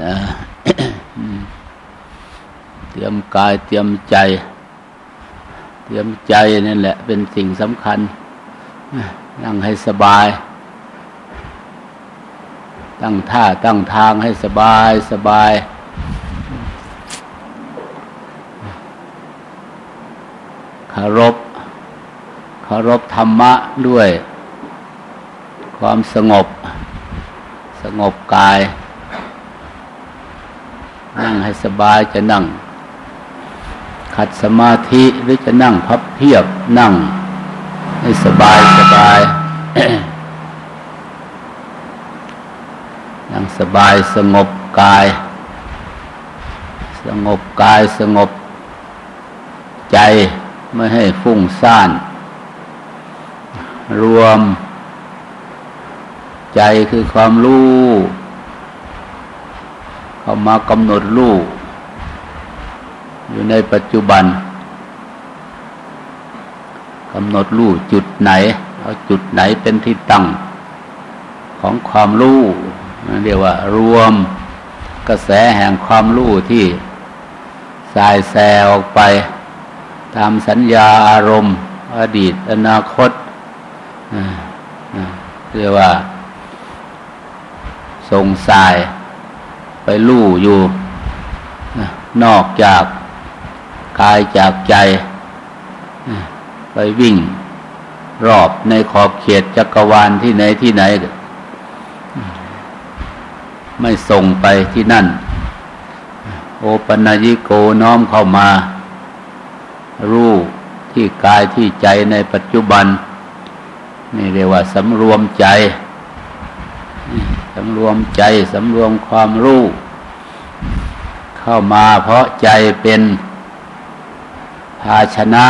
นะเตรียมกายเตรียมใจ เตรียมใจนั่นแหละ เป็นสิ่งสำคัญ นั่งให้สบาย ตั้งท่าตั้งทางให้สบายสบาย คารพคารพธรรมะด้วย ความสงบ สงบกาย สบายจะนั่ง ขัดสมาธิหรือจะนั่งพับเพียบนั่ง ให้สบายสบายนั่งสบายสงบกาย สงบกายสงบใจไม่ให้ฟุ้งซ่าน รวม ใจคือความรู้เข้ามากำหนดรู้ อยู่ในปัจจุบันกำหนดรู้จุดไหน เอาจุดไหนเป็นที่ตั้ง ของความรู้เรียกว่า รวมกระแสแห่งความรู้ที่สายแสออกไป ตามสัญญาอารมณ์ อดีตอนาคตเรียกว่าส่งสายไปลู่อยู่ นอกจาก กายจากใจ ไปวิ่งรอบในขอบเขตจักรวาลที่ไหนที่ไหน ไม่ส่งไปที่นั่น โอปัญญิโกน้อมเข้ามา รู้ที่กายที่ใจในปัจจุบัน นี่เรียกว่าสำรวมใจสำรวมใจสำรวมความรู้ เข้ามาเพราะใจเป็น ภาชนะ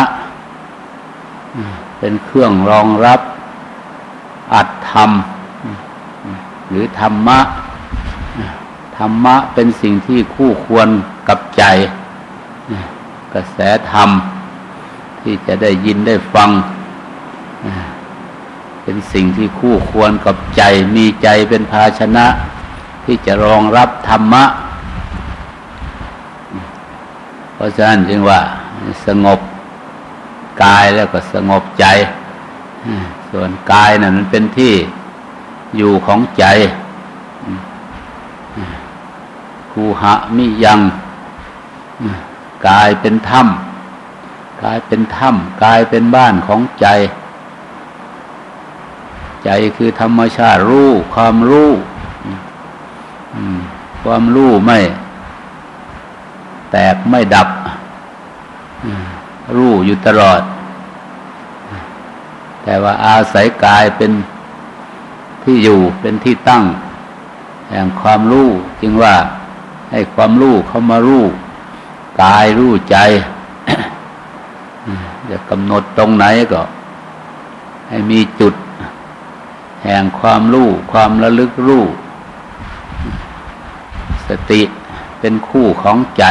เป็นเครื่องรองรับอัตธรรม หรือธรรมะ ธรรมะเป็นสิ่งที่คู่ควรกับใจ กระแสธรรม ที่จะได้ยินได้ฟัง เป็นสิ่งที่คู่ควรกับใจ มีใจเป็นภาชนะ ที่จะรองรับธรรมะ เพราะฉะนั้นจึงว่า สงบกายแล้วก็สงบใจ ส่วนกายนะ่ะมันเป็นที่อยู่ของใจคูหะมิยังกายเป็นถ้ำกายเป็นถ้ำกายเป็นบ้านของใจ ใจคือธรรมชาติรู้ ความรู้ความรู้ไม่ แตกไม่ดับ รู้อยู่ตลอด แต่ว่าอาศัยกายเป็นที่อยู่เป็นที่ตั้ง แห่งความรู้จึงว่าให้ความรู้เข้ามารู้กายรู้ใจจะกำหนดตรงไหนก็ ให้มีจุด แห่งความรู้ความระลึกรู้ สติเป็นคู่ของใจ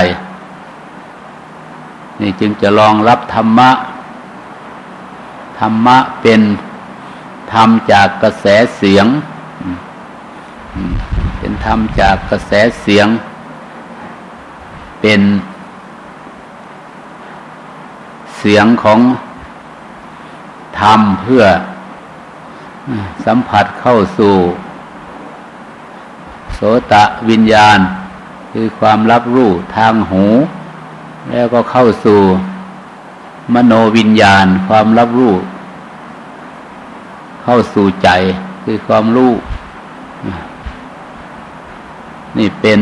นี่จึงจะรองรับธรรมะ ธรรมะเป็นธรรมจากกระแสเสียง เป็นธรรมจากกระแสเสียง เป็นเสียงของธรรมเพื่อสัมผัสเข้าสู่โสตะวิญญาณ คือความรับรู้ทางหู แล้วก็เข้าสู่มโนวิญญาณ ความรับรู้ เข้าสู่ใจคือความรู้ นี่เป็น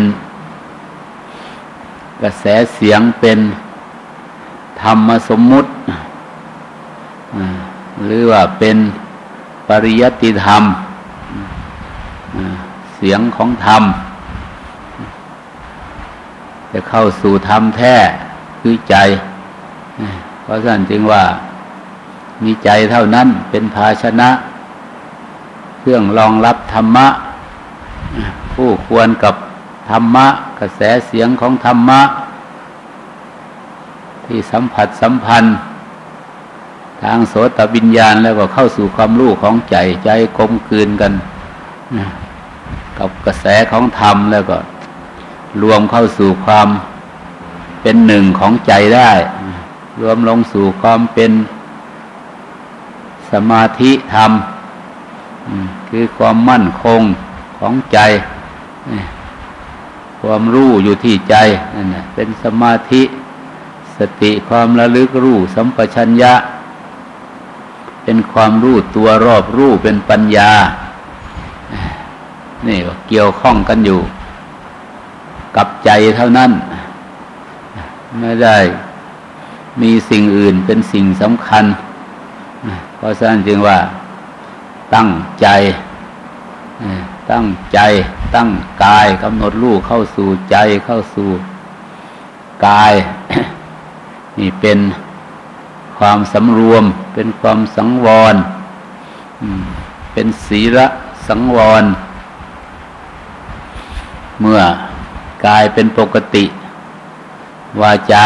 กระแสเสียงเป็นธรรมสมมุติ หรือว่าเป็นปริยติธรรม เสียงของธรรม จะเข้าสู่ธรรมแท้ คือใจ เพราะฉะนั้นจึงว่ามีใจเท่านั้นเป็นภาชนะ เครื่องรองรับธรรมะ ผู้ควรกับธรรมะ กระแสเสียงของธรรมะ ที่สัมผัสสัมพันธ์ ทางโสตวิญญาณแล้วก็เข้าสู่ความรู้ของใจใจกลมกลืนกัน กับกระแสของธรรมแล้วก็รวมเข้าสู่ความ เป็นหนึ่งของใจได้ รวมลงสู่ความเป็นสมาธิธรรม คือความมั่นคงของใจ ความรู้อยู่ที่ใจนั่นเป็นสมาธิสติความระลึกรู้สัมปชัญญะ เป็นความรู้ตัวรอบรู้เป็นปัญญา นี่เกี่ยวข้องกันอยู่ กับใจเท่านั้น ไม่ได้มีสิ่งอื่นเป็นสิ่งสำคัญ เพราะฉะนั้นจึงว่าตั้งใจ ตั้งใจ ตั้งกายกำหนดรูกเข้าสู่ใจเข้าสู่กาย นี่เป็นความสำรวม เป็นความสังวร เป็นศีระสังวร เมื่อกายเป็นปกติ วาจา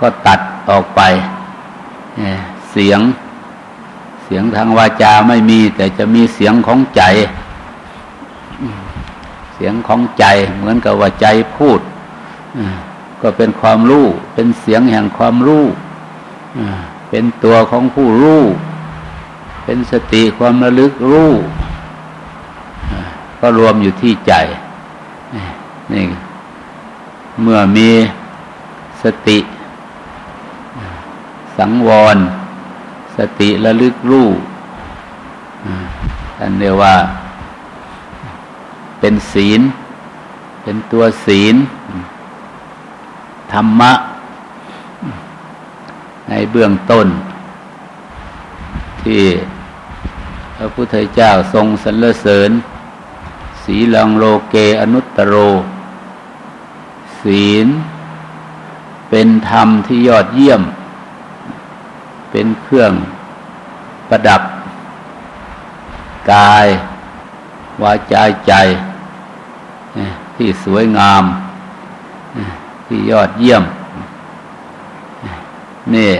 ก็ตัดออกไปเสียง เสียงทางวาจาไม่มี แต่จะมีเสียงของใจ เสียงของใจเหมือนกับว่าใจพูดก็เป็นความรู้ เป็นเสียงแห่งความรู้เป็นตัวของผู้รู้ เป็นสติความระลึกรู้ก็รวมอยู่ที่ใจนี่ เมื่อมีสติ สังวร สติระลึกรู้ท่านเรียกว่า เป็นศีล เป็นตัวศีล ธรรมะ ในเบื้องต้น ที่พระพุทธเจ้าทรงสรรเสริญ สีลังโลเกอนุตตโร ศีล เป็นธรรมที่ยอดเยี่ยม เป็นเครื่องประดับ กาย วาจาใจ ที่สวยงาม ที่ยอดเยี่ยม นี่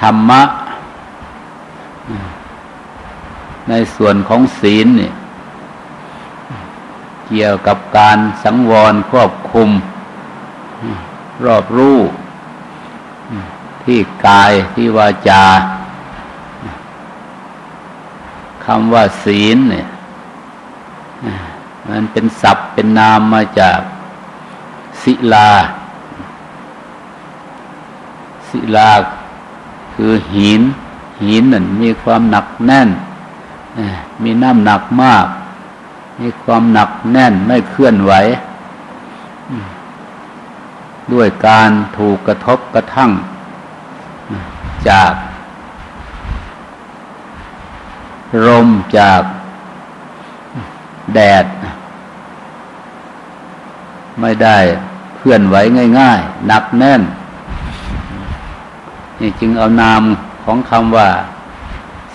ธรรมะ ในส่วนของศีลเนี่ย เกี่ยวกับการสังวรควบคุม รอบรู้ ที่กายที่วาจาคำว่าศีลเนี่ยมันเป็นศัพท์เป็นนามมาจากศิลา ศิลาคือหิน หินนั่นมีความหนักแน่น มีน้ำหนักมาก มีความหนักแน่นไม่เคลื่อนไหว ด้วยการถูกกระทบกระทั่ง จากลมจากแดด ไม่ได้เคลื่อนไหวง่ายๆ หนักแน่น นี่จึงเอานามของคำว่า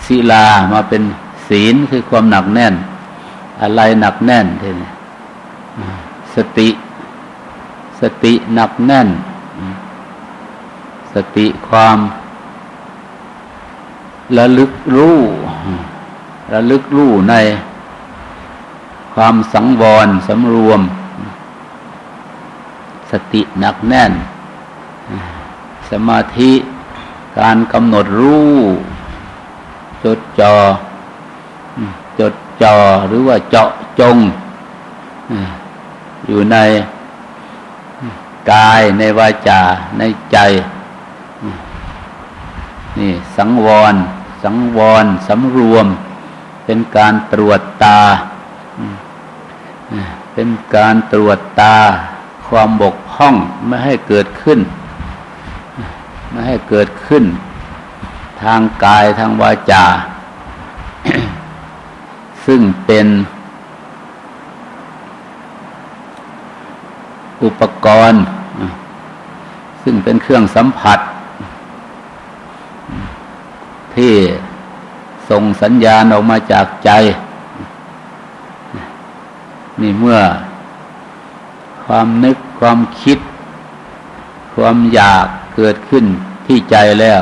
ศิลามาเป็นศีลคือความหนักแน่น อะไรหนักแน่นทีนี้สติ สติหนักแน่น สติความระลึกรู้ระลึกรู้ในความสังวรสำรวม สติหนักแน่น สมาธิการกำหนดรู้ จดจอจด จอหรือว่าเจาะจง อยู่ในกายในวาจาในใจ นี่สังวร สังวรสำรวม เป็นการตรวจตา เป็นการตรวจตา ความบกพร่องไม่ให้เกิดขึ้น ไม่ให้เกิดขึ้น ทางกายทางวาจา ซึ่งเป็นอุปกรณ์ ซึ่งเป็นเครื่องสัมผัส ที่ส่งสัญญาณออกมาจากใจ นี่เมื่อความนึกความคิด ความอยากเกิดขึ้นที่ใจแล้ว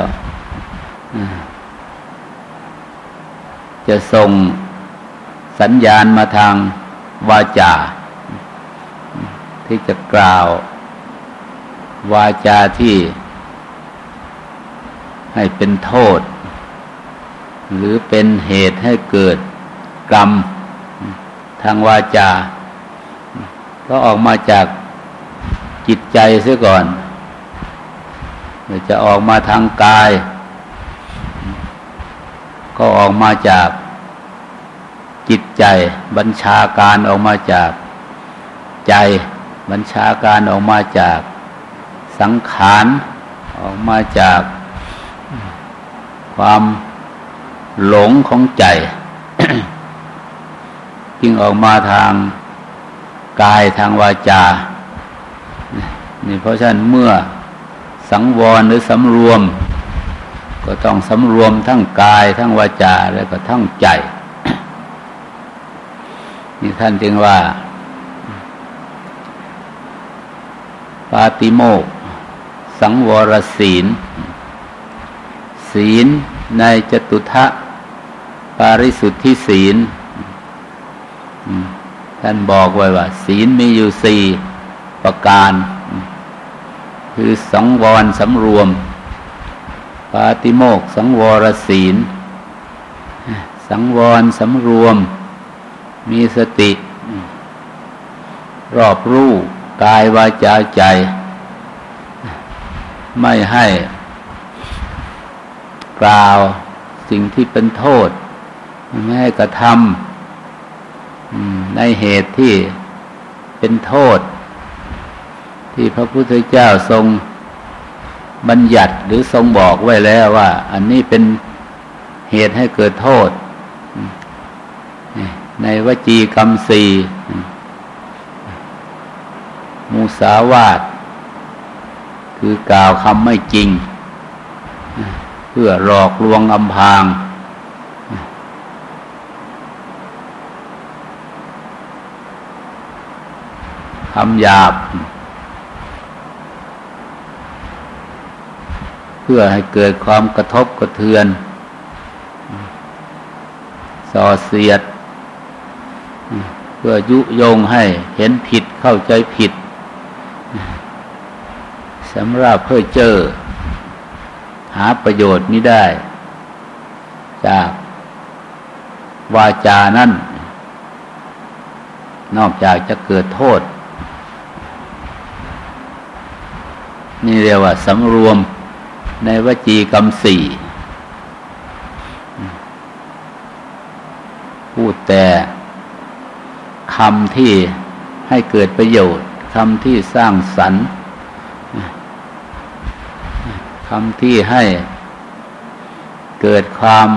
จะส่ง สัญญาณมาทางวาจา ที่จะกล่าว วาจาที่ให้เป็นโทษ หรือเป็นเหตุให้เกิดกรรม ทางวาจา ก็ออกมาจากจิตใจเสียก่อนจะออกมาทางกาย ก็ออกมาจาก จิตใจบัญชาการออกมาจากใจบัญชาการออกมาจากสังขารออกมาจากความหลงของใจ จึงออกมาทางกายทางวาจานี่เพราะฉะนั้นเมื่อสังวรหรือสำรวม ก็ต้องสำรวมทั้งกายทั้งวาจา แล้วก็ทั้งใจ นี่ท่านจึงว่า ปาติโมก สังวรศีล ศีลในจตุทะปาริสุทธิศีล ท่านบอกไว้ว่า ศีลมีอยู่สี่ประการ คือสังวรสำรวม ปาติโมก สังวรศีล สังวรสำรวม มีสติ รอบรู้กายวาจาใจ ไม่ให้กล่าวสิ่งที่เป็นโทษ ไม่ให้กระทำในเหตุที่เป็นโทษ ที่พระพุทธเจ้าทรงบัญญัติหรือทรงบอกไว้แล้วว่า อันนี้เป็นเหตุให้เกิดโทษ ในวจีกรรมสี่มูสาวาทคือกล่าวคำไม่จริง เพื่อหลอกลวงอำพาง คำหยาบ เพื่อให้เกิดความกระทบกระเทือน ส่อเสียด พื่อยุยงให้เห็นผิดเข้าใจผิดสำหรับเพื่อเจอ หาประโยชน์ไม่ได้ จากวาจานั้นนอกจากจะเกิดโทษ นี่เรียกว่าสำรวมในวจีกรรมสี่พูดแต่ คำที่ให้เกิดประโยชน์คำที่สร้างสรรค์คำที่ให้เกิดความ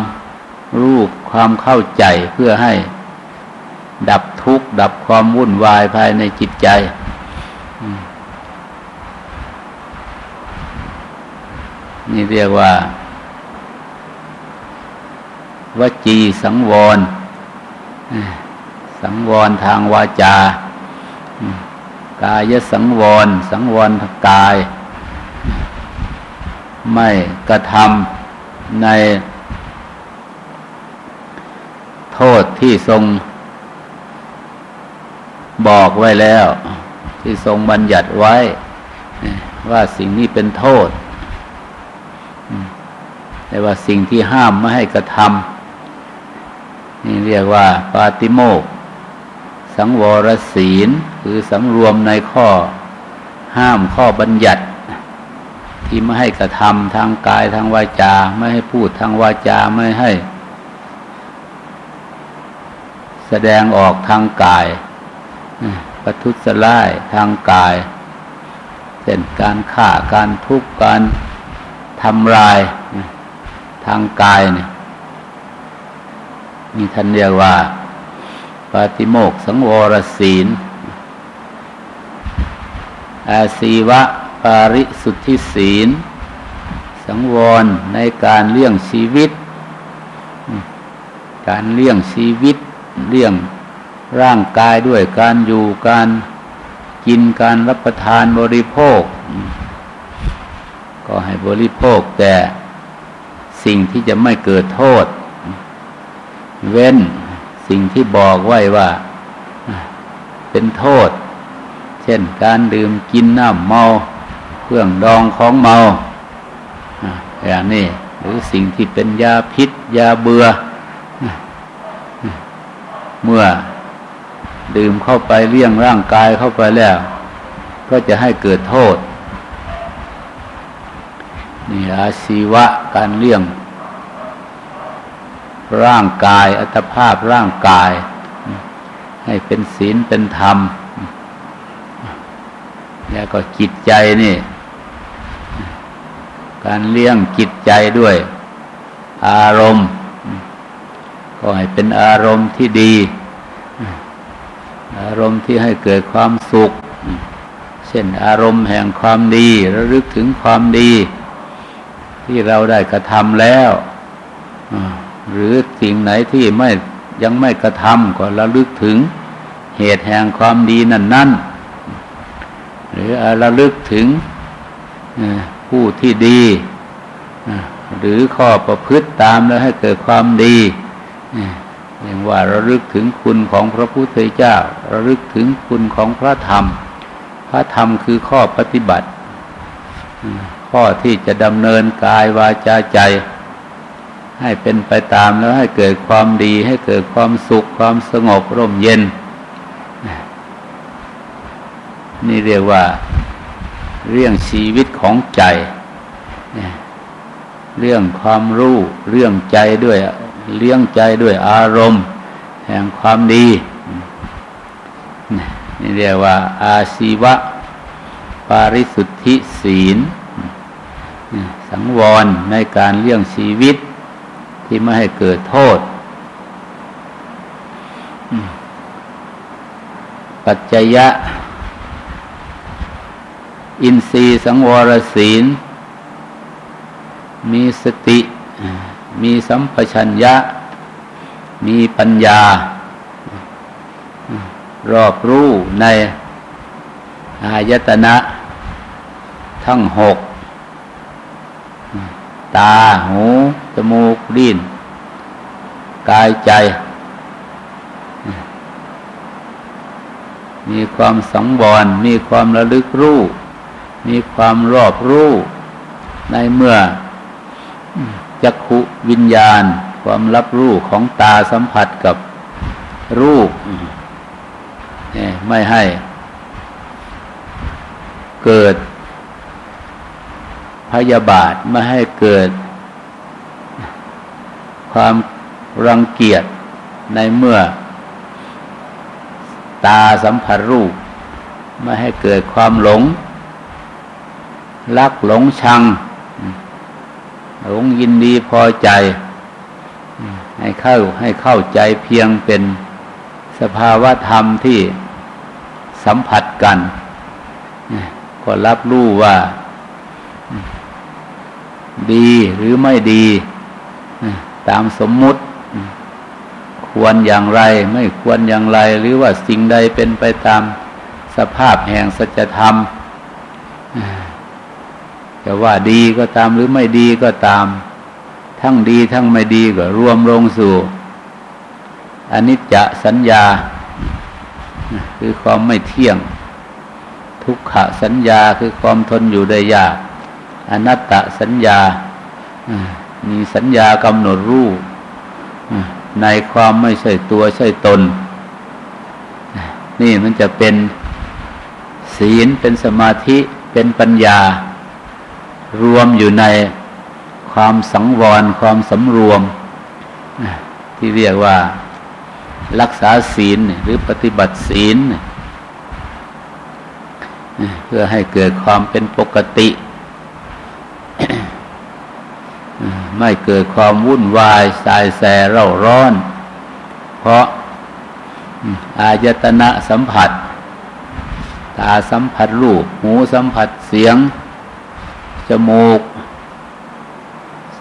รู้ความเข้าใจเพื่อให้ดับทุกข์ดับความวุ่นวายภายในจิตใจ นี่เรียกว่า วจีสังวร สังวรทางวาจา กายสังวร สังวรทางกาย ไม่กระทำในโทษที่ทรงบอกไว้แล้ว ที่ทรงบัญญัติไว้ ว่าสิ่งนี้เป็นโทษ แต่ว่าสิ่งที่ห้ามไม่ให้กระทำนี่เรียกว่า ปาติโมก สังวรศีลคือสำรวมในข้อห้ามข้อบัญญัติ ที่ไม่ให้กระทำทางกายทางวาจา ไม่ให้พูดทางวาจาไม่ให้ แสดงออกทางกายประทุษร้ายทางกายเช่นการฆ่าการทุบการทำลายทางกายเนี่ยมีท่านเรียกว่า ปาติโมกสังวรศีล อาศีวะปาริสุทธิศีล สังวรในการเลี้ยงชีวิต การเลี้ยงชีวิตเลี้ยงร่างกายด้วยการอยู่การกินการรับประทานบริโภค ก็ให้บริโภคแต่สิ่งที่จะไม่เกิดโทษ เว้น สิ่งที่บอกไว้ว่าเป็นโทษ เช่นการดื่มกินน้ำเมาเครื่องดองของเมาอย่างนี้หรือสิ่งที่เป็นยาพิษ ยาเบือ่อเมื่อดื่มเข้าไปเลี้ยงร่างกายเข้าไปแล้ว ก็จะให้เกิดโทษนี่อาชีวะการเลี้ยง ร่างกายอัตภาพร่างกาย ให้เป็นศีลเป็นธรรม แล้วก็จิตใจนี่ การเลี้ยงจิตใจด้วย อารมณ์ ก็ให้เป็นอารมณ์ที่ดี อารมณ์ที่ให้เกิดความสุข เช่นอารมณ์แห่งความดีระลึกถึงความดี ที่เราได้กระทำแล้ว หรือสิ่งไหนที่ไม่ยังไม่กระทำก็ระลึกถึงเหตุแห่งความดีนั่นนั่นหรือระลึกถึงผู้ที่ดีหรือข้อประพฤติตามแล้วให้เกิดความดีอย่างว่าระลึกถึงคุณของพระพุทธเจ้า ระลึกถึงคุณของพระธรรม พระธรรมคือข้อปฏิบัติ ข้อที่จะดำเนินกายวาจาใจ ให้เป็นไปตามแล้วให้เกิดความดี ให้เกิดความสุขความสงบร่มเย็น นี่เรียกว่าเรื่องชีวิตของใจ เรื่องความรู้เรื่องใจด้วยเลี้ยงใจด้วยอารมณ์ แห่งความดี นี่เรียกว่า อาชีวะ ปาริสุทธิศีล สังวรในการเลี้ยงชีวิต ที่ไม่ให้เกิดโทษ ปัจจยะ อินทรีย์สังวรศีล มีสติ มีสัมปชัญญะ มีปัญญา รอบรู้ในอายตนะ ทั้งหก ตา หู จมูก ลิ้น กายใจ มีความสังวร มีความระลึกรู้ มีความรอบรู้ ในเมื่อจักขุวิญญาณ ความรับรู้ของตาสัมผัสกับรูปไม่ให้ เกิด ยาบาทไม่ให้เกิด ความรังเกียจในเมื่อ ตาสัมผัสรูป ไม่ให้เกิดความหลง รักหลงชัง หลงยินดีพอใจ ให้เข้าให้เข้าใจเพียงเป็นสภาวะธรรมที่สัมผัสกัน ก็รับรู้ว่า ดีหรือไม่ดี ตามสมมุติ ควรอย่างไร ไม่ควรอย่างไร หรือว่าสิ่งใดเป็นไปตามสภาพแห่งสัจธรรมจะว่าดีก็ตามหรือไม่ดีก็ตาม ทั้งดีทั้งไม่ดีก็รวมลงสู่อนิจจสัญญา คือความไม่เที่ยง ทุกขสัญญาคือความทนอยู่ได้ยาก อนัตตสัญญา มีสัญญากำหนดรูป ในความไม่ใช่ตัวใช่ตน นี่มันจะเป็นศีลเป็นสมาธิเป็นปัญญา รวมอยู่ในความสังวร ความสำรวม ที่เรียกว่ารักษาศีลหรือปฏิบัติศีล เพื่อให้เกิดความเป็นปกติ ไม่เกิดความวุ่นวายสายแสเร่าร้อน เพราะอายตนะสัมผัส ตาสัมผัสรูป หูสัมผัสเสียง จมูก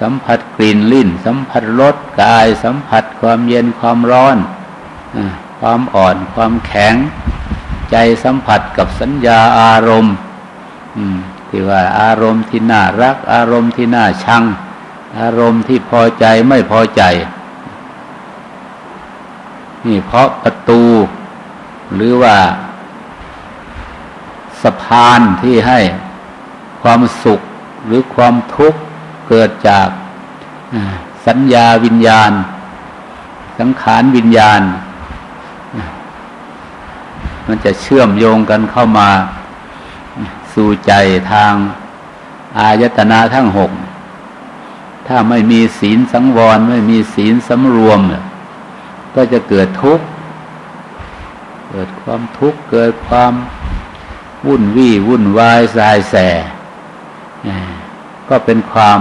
สัมผัสกลิ่นลิ้น สัมผัสรสกาย สัมผัสความเย็นความร้อน ความอ่อนความแข็ง ใจสัมผัสกับสัญญาอารมณ์ที่ว่าอารมณ์ที่น่ารัก อารมณ์ที่น่าชัง อารมณ์ที่พอใจไม่พอใจ นี่เพราะประตู หรือว่า สะพานที่ให้ความสุขหรือความทุกข์เกิดจากสัญญาวิญญาณ สังขารวิญญาณ มันจะเชื่อมโยงกันเข้ามา สู่ใจทางอายตนะทั้งหก ถ้าไม่มีศีลสังวร ไม่มีศีลสำรวม ก็จะเกิดทุกข์เกิดความทุกข์เกิดความวุ่นวี่วุ่นวายสายแส ก็เป็นความ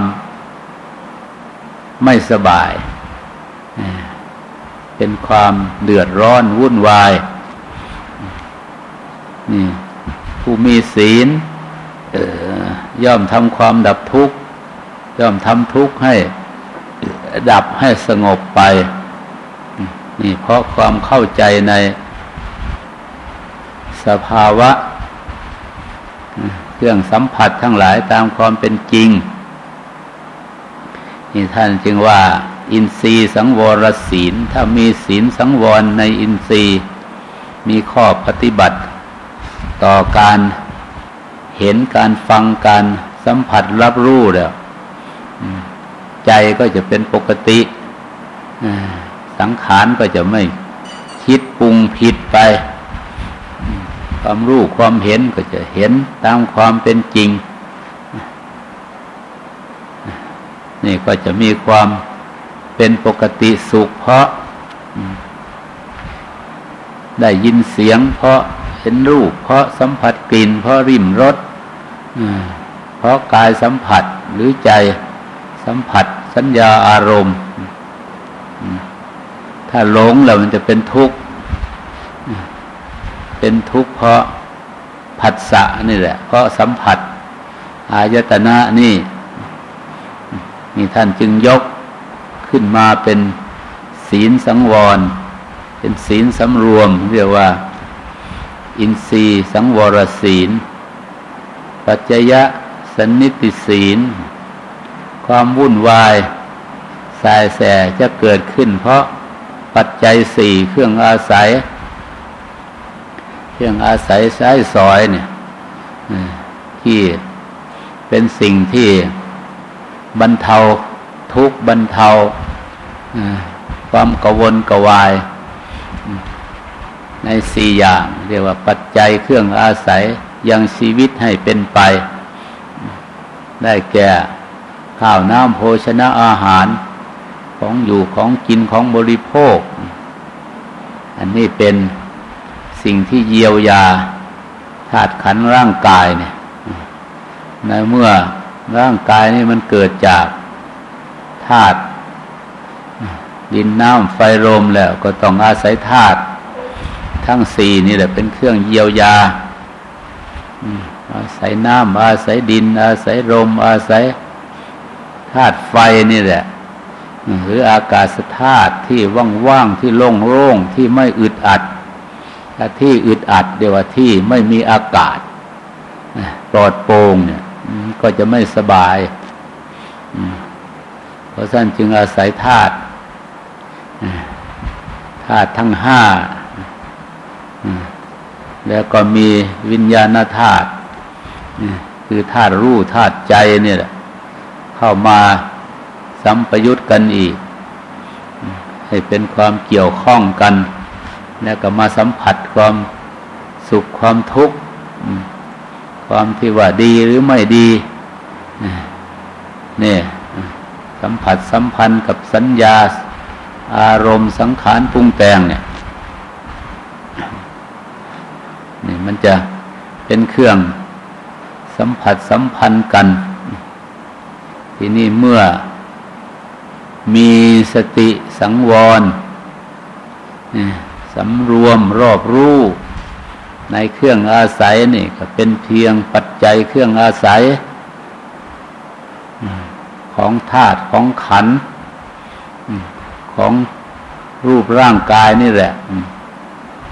ไม่สบาย เป็นความเดือดร้อนวุ่นวาย นี่ผู้มีศีลย่อมทำความดับทุกข์ ย่อมทำทุกข์ให้ดับให้สงบไป นี่เพราะความเข้าใจในสภาวะ เครื่องสัมผัสทั้งหลายตามความเป็นจริง นี่ท่านจึงว่า อินทรีย์สังวรศีล ถ้ามีศีลสังวรในอินทรีย์ มีข้อปฏิบัติ ต่อการเห็นการฟังการสัมผัสรับรู้เดี๋ยว ใจก็จะเป็นปกติสังขารก็จะไม่คิดปรุงผิดไป ความรู้ความเห็นก็จะเห็นตามความเป็นจริง นี่ก็จะมีความเป็นปกติสุขเพราะ ได้ยินเสียงเพราะเห็นรูป เพราะสัมผัสกลิ่น เพราะริมรสเพราะกายสัมผัสหรือใจ สัมผัสสัญญาอารมณ์ ถ้าหลงแล้วมันจะเป็นทุกข์ เป็นทุกข์เพราะผัสสะนี่แหละ เพราะสัมผัส อายตนะนี่นี่ท่านจึงยกขึ้นมาเป็นศีลสังวร เป็นศีลสำรวม เรียกว่า อินทรีสังวรศีล ปัจจยะสนิติศีล ความวุ่นวายสายแสจะเกิดขึ้น เพราะปัจจัยสี่เครื่องอาศัย เครื่องอาศัยใช้สอยเนี่ยที่เป็นสิ่งที่บรรเทาทุกบรรเทาความกวนกวาย ในสี่อย่าง เรียกว่าปัจจัยเครื่องอาศัยยังชีวิตให้เป็นไป ได้แก่ ข้าวน้ำโภชนะอาหารของอยู่ของกินของบริโภค อันนี้เป็นสิ่งที่เยียวยาธาตุขันร่างกายเนี่ยในเมื่อร่างกายนี่มันเกิดจากธาตุดินน้ำไฟลมแล้วก็ต้องอาศัยธาตุทั้งสี่นี่แหละเป็นเครื่องเยียวยาอาศัยน้ำอาศัยดิน อาศัยลมอาศัย ไฟนี่แหละ หรืออากาศธาตุที่ว่างๆที่โล่งๆที่ไม่อึดอัดถ้าที่อึดอัดเดี๋ยวที่ไม่มีอากาศปลอดโปร่งเนี่ยก็จะไม่สบายเพราะฉะนั้นจึงอาศัยธาตุธาตุทั้งห้าแล้วก็มีวิญญาณธาตุคือธาตุรู้ธาตุใจเนี่ยเข้ามา สัมปยุตกันอีก ให้เป็นความเกี่ยวข้องกันแล้วก็มาสัมผัสความสุขความทุกข์ความที่ว่าดีหรือไม่ดีเนี่ยสัมผัสสัมพันธ์กับสัญญาอารมณ์สังขารปรุงแต่งเนี่ยนี่มันจะเป็นเครื่องสัมผัสสัมพันธ์กัน ทีนี้เมื่อ มีสติสังวรสำรวมรอบรู้ในเครื่องอาศัยนี่ก็เป็นเพียงปัจจัยเครื่องอาศัย ของธาตุของขัน ของรูปร่างกายนี่แหละ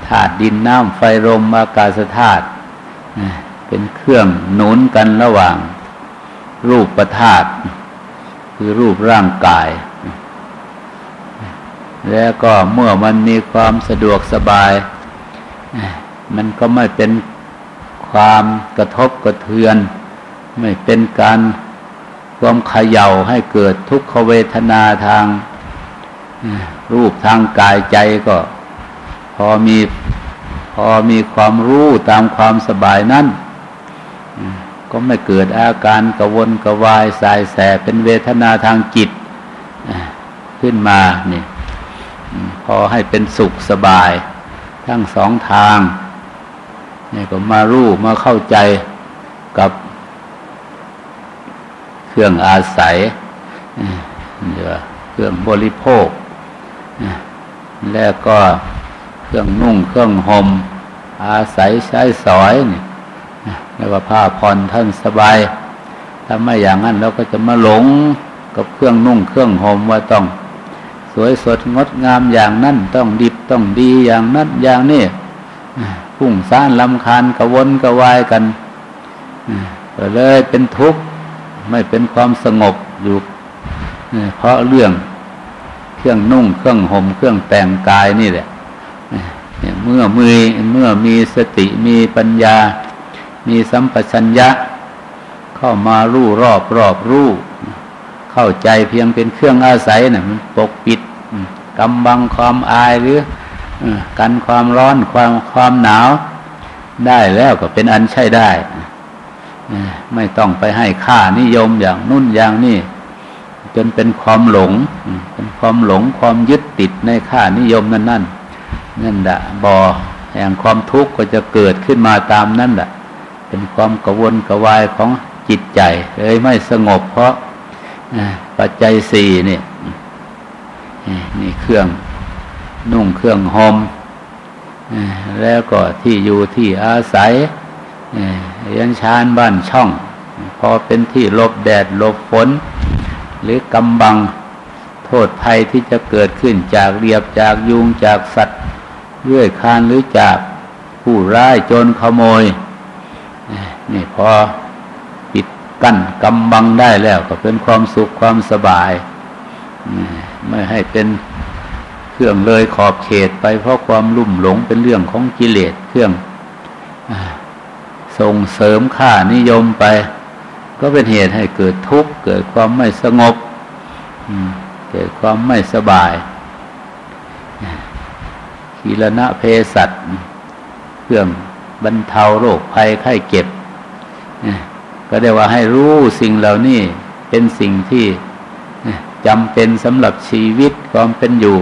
ธาตุดินน้ำไฟลมอากาศธาตุเป็นเครื่องหนุนกันระหว่าง รูปประธาตุคือรูปร่างกาย แล้วก็เมื่อมันมีความสะดวกสบาย มันก็ไม่เป็นความกระทบกระเทือน ไม่เป็นการความขย่าให้เกิดทุกขเวทนาทางรูปทางกายใจก็พอมีพอมีความรู้ตามความสบายนั้นก็ไม่เกิดอาการกระวนกระวายสายแสเป็นเวทนาทางจิตขึ้นมาเนี่ย พอให้เป็นสุขสบาย ทั้งสองทางนี่ก็มารู้มาเข้าใจกับเครื่องอาศัยเเครื่องบริโภค แล้วก็เครื่องนุ่งเครื่องหม่มอาศัยใช้สอยนี่เรียกว่าผ้าผ่อนท่านสบายถ้าไม่อย่างนั้นเราก็จะมาหลงกับเครื่องนุ่งเครื่องห่มว่าต้อง สวยสดงดงามอย่างนั้นต้องดิบต้องดีอย่างนั้นอย่างนี้พุ่งซ่านลำคาญกระวนกระวายกันก็เลยเป็นทุกข์ไม่เป็นความสงบอยู่เพราะเรื่องเครื่องนุ่งเครื่องห่มเครื่องแต่งกายนี่แหละเมื่อมือเมื่อมีสติมีปัญญา มีสัมปชัญญะ เข้ามารู้รอบรอบรู้เข้าใจเพียงเป็นเครื่องอาศัยนะ่ะมันปกปิด กำบังความอายหรือกันความร้อนความความหนาว ได้แล้วก็เป็นอันใช่ได้ ไม่ต้องไปให้ค่านิยมอย่างนุ่นอย่างนี่จนเป็นความหลง เป็นความหลงความยึดติดในค่านิยมนั่นนั่นนั่นแหละบ่อแห่งความทุกข์ก็จะเกิดขึ้นมาตามนั่นแหละเป็นความกวนกระวายของจิตใจเลยไม่สงบเพราะปัจจัยสี่นี่ นี่เครื่องนุ่งเครื่องหอมแล้วก็ที่อยู่ที่อาศัยยันชานบ้านช่อง พอเป็นที่ลบแดดลบฝน หรือกำบังโทษภัยที่จะเกิดขึ้นจากเรียบจากยุงจากสัตว์เรื่อยคานหรือจากผู้ร้ายโจรขโมยนี่พอปิดกั้นกำบังได้แล้วก็เป็นความสุขความสบาย ไม่ให้เป็นเครื่องเลยขอบเขตไปเพราะความลุ่มหลงเป็นเรื่องของกิเลสเครื่องส่งเสริมค่านิยมไป ก็เป็นเหตุให้เกิดทุกข์ เกิดความไม่สงบเกิดความไม่สบายขีรณะเพสัตเครื่องบรรเทาโรคภัยไข้เจ็บ ก็ได้ว่าให้รู้สิ่งเหล่านี้เป็นสิ่งที่ จำเป็นสำหรับชีวิตความเป็นอยู่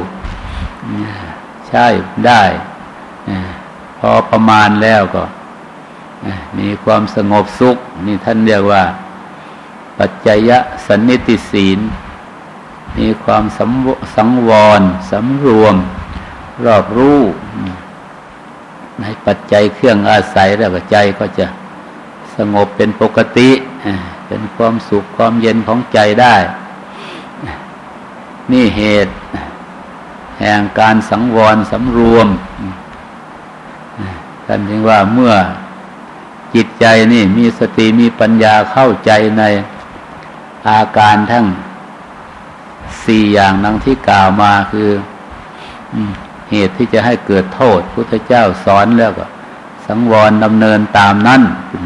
ใช่ได้พอประมาณแล้วก็มีความสงบสุข นี่ท่านเรียกว่า ปัจจยสันนิติศีล มีความสังวรสำรวม รอบรู้ในปัจจัยเครื่องอาศัยแล้วใจก็จะสงบเป็นปกติ เป็นความสุขความเย็นของใจได้ นี่เหตุ แห่งการสังวรสำรวมท่านจึงว่าเมื่อจิตใจนี่มีสติมีปัญญาเข้าใจในอาการทั้งสี่อย่างนังที่กล่าวมาคือเหตุที่จะให้เกิดโทษ พุทธเจ้าสอนแล้วก็ สังวรดำเนินตามนั้น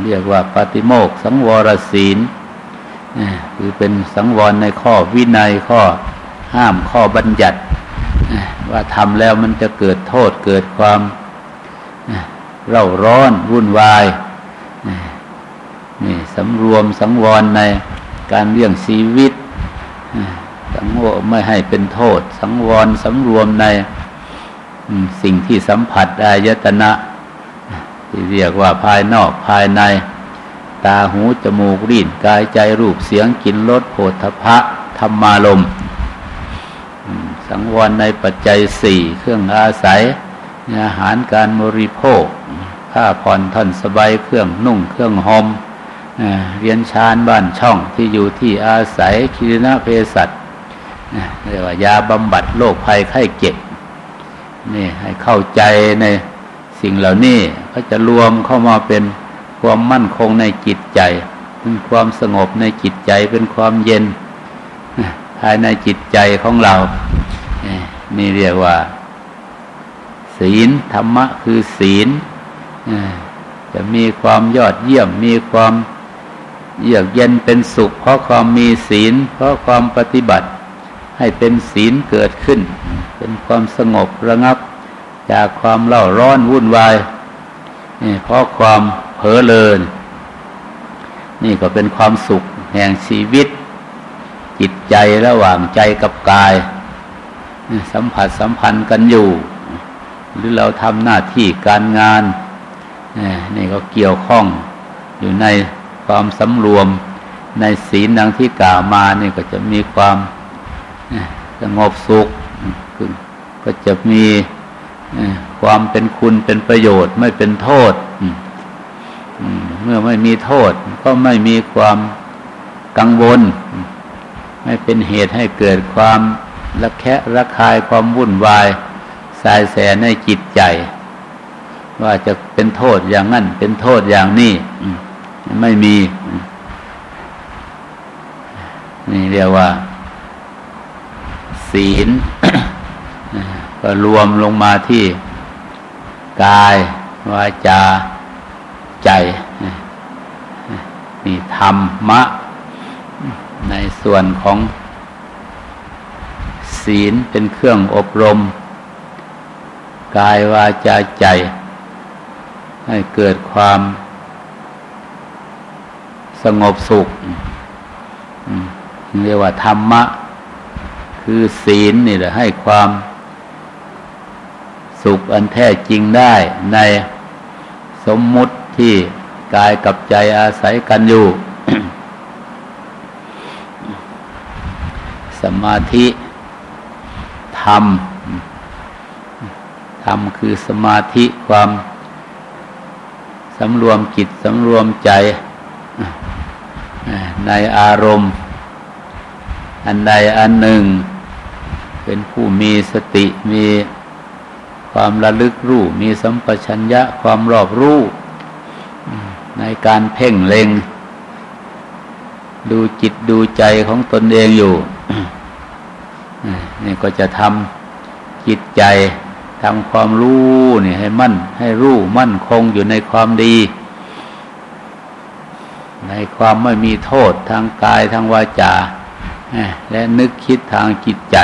เรียกว่าปฏิโมก สังวรศีลคือเป็นสังวรในข้อวินัยข้อ ห้ามข้อบัญญัติว่าทำแล้วมันจะเกิดโทษเกิดความเร่าร้อนวุ่นวายนี่สำรวมสังวรในการเลี้ยงชีวิตสังวรไม่ให้เป็นโทษ สังวรสำรวมในสิ่งที่สัมผัสอายตนะที่เรียกว่าภายนอกภายใน ตาหูจมูกลิ้นกายใจรูปเสียงกลิ่นรสโผฏฐพะธรรมารมณ์ สังวรในปัจจัยสี่เครื่องอาศัยอาหารการบริโภคผ้าผ่อนท่อนสบายเครื่องนุ่งเครื่องหอมเรียนชานบ้านช่องที่อยู่ที่อาศัยคิรณเพศัตเรียกว่ายาบำบัดโรคภัยไข้เจ็บนี่ให้เข้าใจในสิ่งเหล่านี้ก็จะรวมเข้ามาเป็นความมั่นคงในจิตใจ เป็นความสงบในจิตใจเป็นความเย็น ภายในจิตใจของเรา นี่เรียกว่า ศีลธรรมะคือศีลจะมีความยอดเยี่ยมมีความเยือกเย็นเป็นสุข เพราะความมีศีล เพราะความปฏิบัติ ให้เป็นศีลเกิดขึ้น เป็นความสงบระงับ จากความเล่าร้อนวุ่นวายนี่เพราะความเผลอเลินนี่ก็เป็นความสุขแห่งชีวิต จิตใจระหว่างใจกับกาย สัมผัสสัมพันธ์กันอยู่ หรือเราทำหน้าที่การงานนี่ก็เกี่ยวข้องอยู่ในความสำรวมในศีลดังที่กล่าวมานี่ก็จะมีความสงบสุข ก็จะมีความเป็นคุณเป็นประโยชน์ไม่เป็นโทษ เมื่อไม่มีโทษก็ไม่มีความกังวล ไม่เป็นเหตุให้เกิดความระแคะระคายความวุ่นวาย สายแสในจิตใจ ว่าจะเป็นโทษอย่างนั้น เป็นโทษอย่างนี้ไม่มี นี่เรียกว่า ศีล ก็รวมลงมาที่กายวาจาใจ นี่ธรรมะ ในส่วนของศีลเป็นเครื่องอบรม กายวาจาใจ ให้เกิดความสงบสุขเรียกว่าธรรมะ คือศีลนี่แหละให้ความสุขอันแท้จริงได้ในสมมุติที่กายกับใจอาศัยกันอยู่ สมาธิธรรมธรรมคือสมาธิความสำรวมจิตสำรวมใจในอารมณ์ อันใดอันหนึ่ง เป็นผู้มีสติมีความระลึกรู้ มีสัมปชัญญะความรอบรู้ ในการเพ่งเล็ง ดูจิตดูใจของตนเองอยู่ นี่ก็จะทำจิตใจทำความรู้นี่ให้มั่น ให้รู้มั่นคงอยู่ในความดี ในความไม่มีโทษทางกายทางวาจาและนึกคิดทางจิตใจ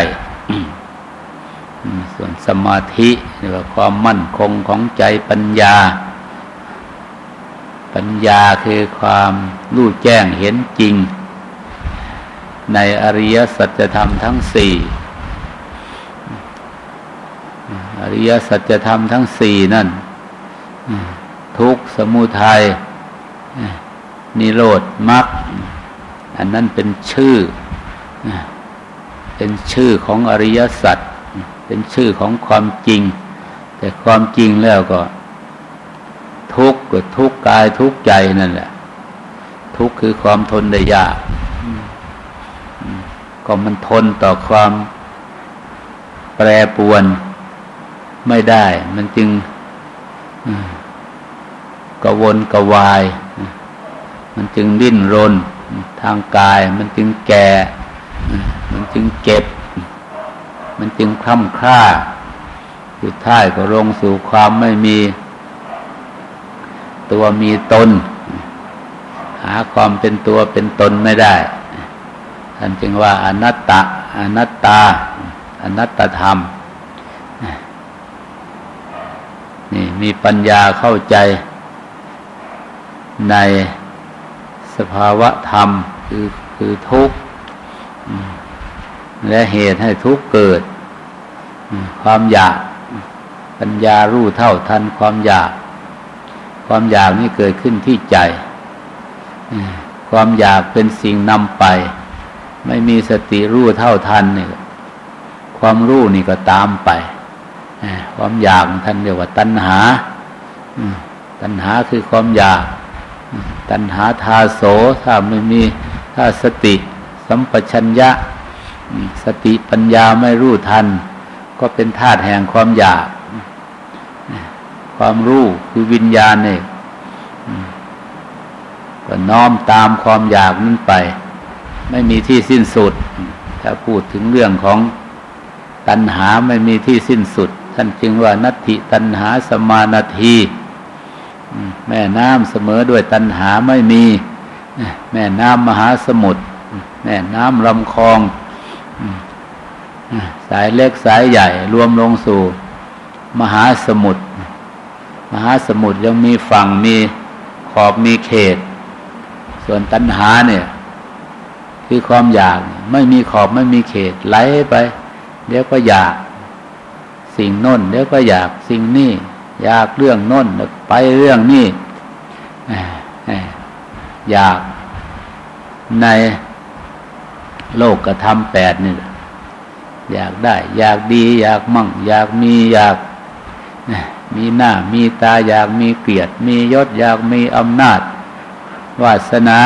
ส่วนสมาธิหรือว่าความมั่นคงของใจปัญญา ปัญญาคือความรู้แจ้งเห็นจริง ในอริยสัจธรรมทั้งสี่อริยสัจธรรมทั้งสี่นั่น ทุกสมุทัยนิโรธมรรคอันนั้นเป็นชื่อ เป็นชื่อของอริยสัจเป็นชื่อของความจริง แต่ความจริงแล้วก็ ทุกข์ก็ทุกข์กายทุกข์ใจนั่นแหละ ทุกข์คือความทนได้ยาก ก็มันทนต่อความแปรปวนไม่ได้ มันจึงกวนกวาย มันจึงดิ้นรนทางกาย มันจึงแก่ มันจึงเก็บ มันจึงคล่ำคร่าสุดท้ายก็ลงสู่ความไม่มี ตัวมีตน หาความเป็นตัวเป็นตนไม่ได้ ท่านจึงว่าอนัตตาอนัตตา อนัตตธรรมนี่มีปัญญาเข้าใจในสภาวะธรรมคือคือทุกข์และเหตุให้ทุกข์เกิด ความอยาก ปัญญารู้เท่าทันความอยาก ความอยากนี่เกิดขึ้นที่ใจ ความอยากเป็นสิ่งนำไป ไม่มีสติรู้เท่าทันนี่ความรู้นี่ก็ตามไปความอยากท่านเรียกว่าตัณหาตัณหาคือความอยาก ตัณหาทาโสถ้าไม่มีถ้าสติ สัมปชัญญะ สติปัญญาไม่รู้ทัน ก็เป็นธาตุแห่งความอยาก ความรู้คือวิญญาณเนี่ยก็น้อมตามความอยากนั้นไป ไม่มีที่สิ้นสุด ถ้าพูดถึงเรื่องของตัณหาไม่มีที่สิ้นสุด ท่านจึงว่านัตถิตัณหาสมานาทีแม่น้ำเสมอด้วยตัณหาไม่มี แม่น้ำมหาสมุทรแม่น้ำลำคลองสายเล็กสายใหญ่รวมลงสู่ มหาสมุทรมหาสมุทรยังมีฝั่งมีขอบมีเขต ส่วนตัณหาเนี่ย คือความอยากไม่มีขอบไม่มีเขตไหลไป เดี๋ยวก็อยาก สิ่งน้นเดี๋ยวก็อยากสิ่งนี้อยากเรื่องน้นไปเรื่องนี้อยากในโลกกระทำแปดนี่อยากได้ อยากดี อยากมั่ง อยากมีอยากมีหน้า มีตาอยากมีเกียรติ มียศอยากมีอำนาจ วาสนา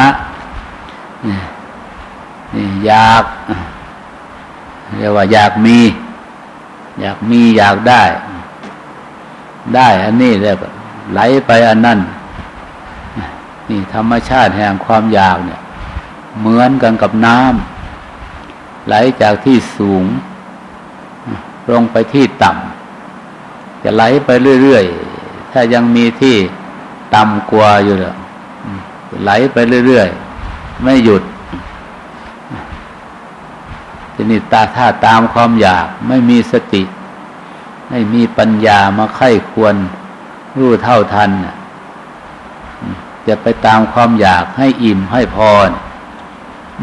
อยากเรียกว่าอยากมี อยากมีอยากได้ ได้อันนี้แล้วไหลไปอันนั้นนี่ธรรมชาติแห่งความอยากเนี่ย เหมือนกันกับน้ำไหลจากที่สูง ลงไปที่ต่ำจะไหลไปเรื่อยๆ ถ้ายังมีที่ต่ำกว่าอยู่เลยไหลไปเรื่อยๆ ไม่หยุด ทีนี้ตาถ้าตามความอยากไม่มีสติ ไม่มีปัญญามาไข้ควรรู้เท่าทัน จะไปตามความอยากให้อิ่มให้พอ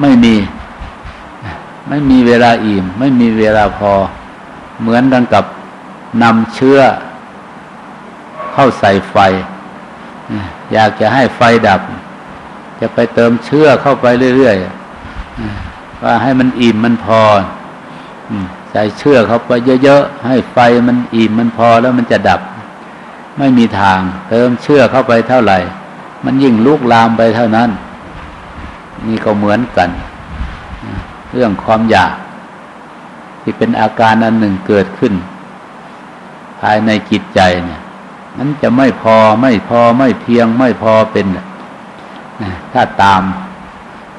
ไม่มี ไม่มีเวลาอิ่ม ไม่มีเวลาพอ เหมือนกันกับนำเชื้อ เข้าใส่ไฟ อยากจะให้ไฟดับ จะไปเติมเชื้อเข้าไปเรื่อยๆ ว่าให้มันอิ่มมันพอใส่เชื้อเข้าไปเยอะๆให้ไฟมันอิ่มมันพอแล้วมันจะดับ ไม่มีทาง เติมเชื้อเข้าไปเท่าไหร่ มันยิ่งลุกลามไปเท่านั้น นี่ก็เหมือนกัน เรื่องความอยาก ที่เป็นอาการอันหนึ่งเกิดขึ้น ภายในจิตใจเนี่ยมันจะไม่พอไม่พอไม่เพียงไม่พอเป็นถ้าตาม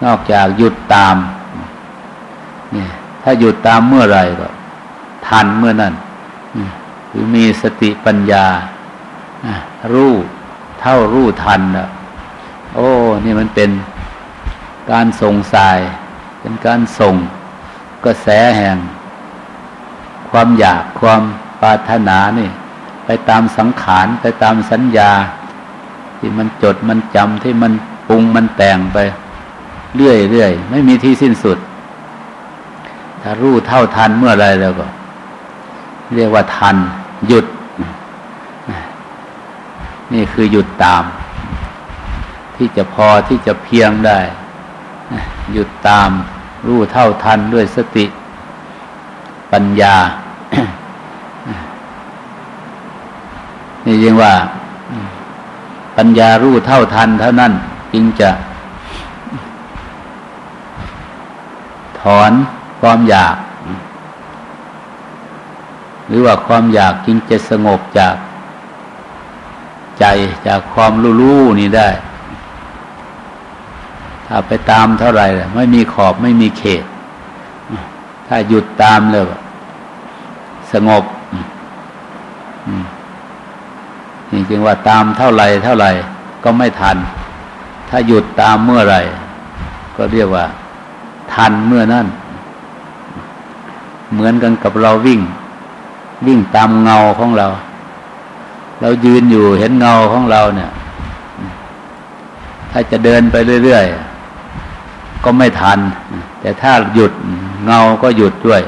นอกจากหยุดตาม นี่ถ้าหยุดตามเมื่อไรก็ ทันเมื่อนั้นหรือมีสติปัญญารู้เท่ารู้ทันอะ โอ้ นี่มันเป็นการส่งสาย เป็นการส่งกระแสแห่ง ความอยากความปรารถนานี่ ไปตามสังขารไปตามสัญญา ที่มันจดมันจำที่มันปรุงมันแต่งไป เรื่อยๆไม่มีที่สิ้นสุด ถ้ารู้เท่าทันเมื่อไรแล้วก็ เรียกว่าทัน หยุด นี่คือหยุดตาม ที่จะพอที่จะเพียงได้ หยุดตาม รู้เท่าทันด้วยสติ ปัญญา นี่ยังว่า ปัญญารู้เท่าทันเท่านั้น จึงจะ ถอน ความอยาก หรือว่าความอยากจึงจะสงบจากใจจากความรู้ๆนี่ได้ ถ้าไปตามเท่าไหร่ไม่มีขอบไม่มีเขต ถ้าหยุดตามเลยสงบนี่จึงว่าตามเท่าไหร่เท่าไหร่ก็ไม่ทัน ถ้าหยุดตามเมื่อไหร่ ก็เรียกว่า ทันเมื่อนั้น เหมือนกันกับเราวิ่ง วิ่งตามเงาของเรา เรายืนอยู่เห็นเงาของเราเนี่ย ถ้าจะเดินไปเรื่อยๆ ก็ไม่ทัน แต่ถ้าหยุดเงาก็หยุดด้วย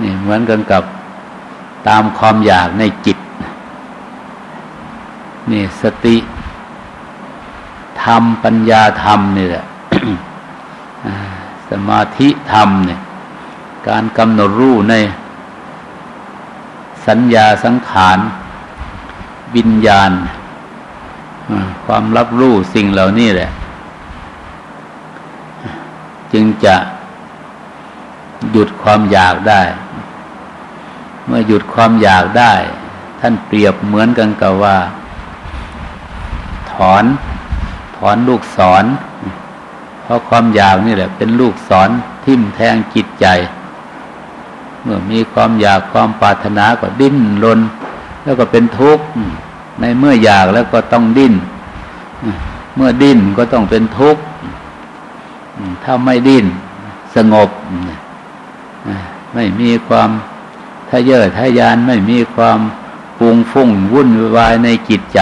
นี่เหมือนกันกับตามความอยากในจิต นี่สติธรรมปัญญาธรรมนี่แหละ สมาธิธรรมเนี่ย การกำหนดรู้ใน สัญญาสังขารวิญญาณ ความรับรู้สิ่งเหล่านี้แหละ จึงจะหยุดความอยากได้ เมื่อหยุดความอยากได้ ท่านเปรียบเหมือนกันกับว่า ถอน ถอนลูกศร ราะความอยากนี่แหละ เป็นลูกศรทิ่มแทงจิตใจ เมื่อมีความอยากความปรารถนาก็ดิ้นรนแล้วก็เป็นทุกข์ในเมื่ออยากแล้วก็ต้องดิ้น เมื่อดิ้นก็ต้องเป็นทุกข์ถ้าไม่ดิ้นสงบไม่มีความทะเยอทะยานไม่มีความปุงฟุ้งวุ่นวายในจิตใจ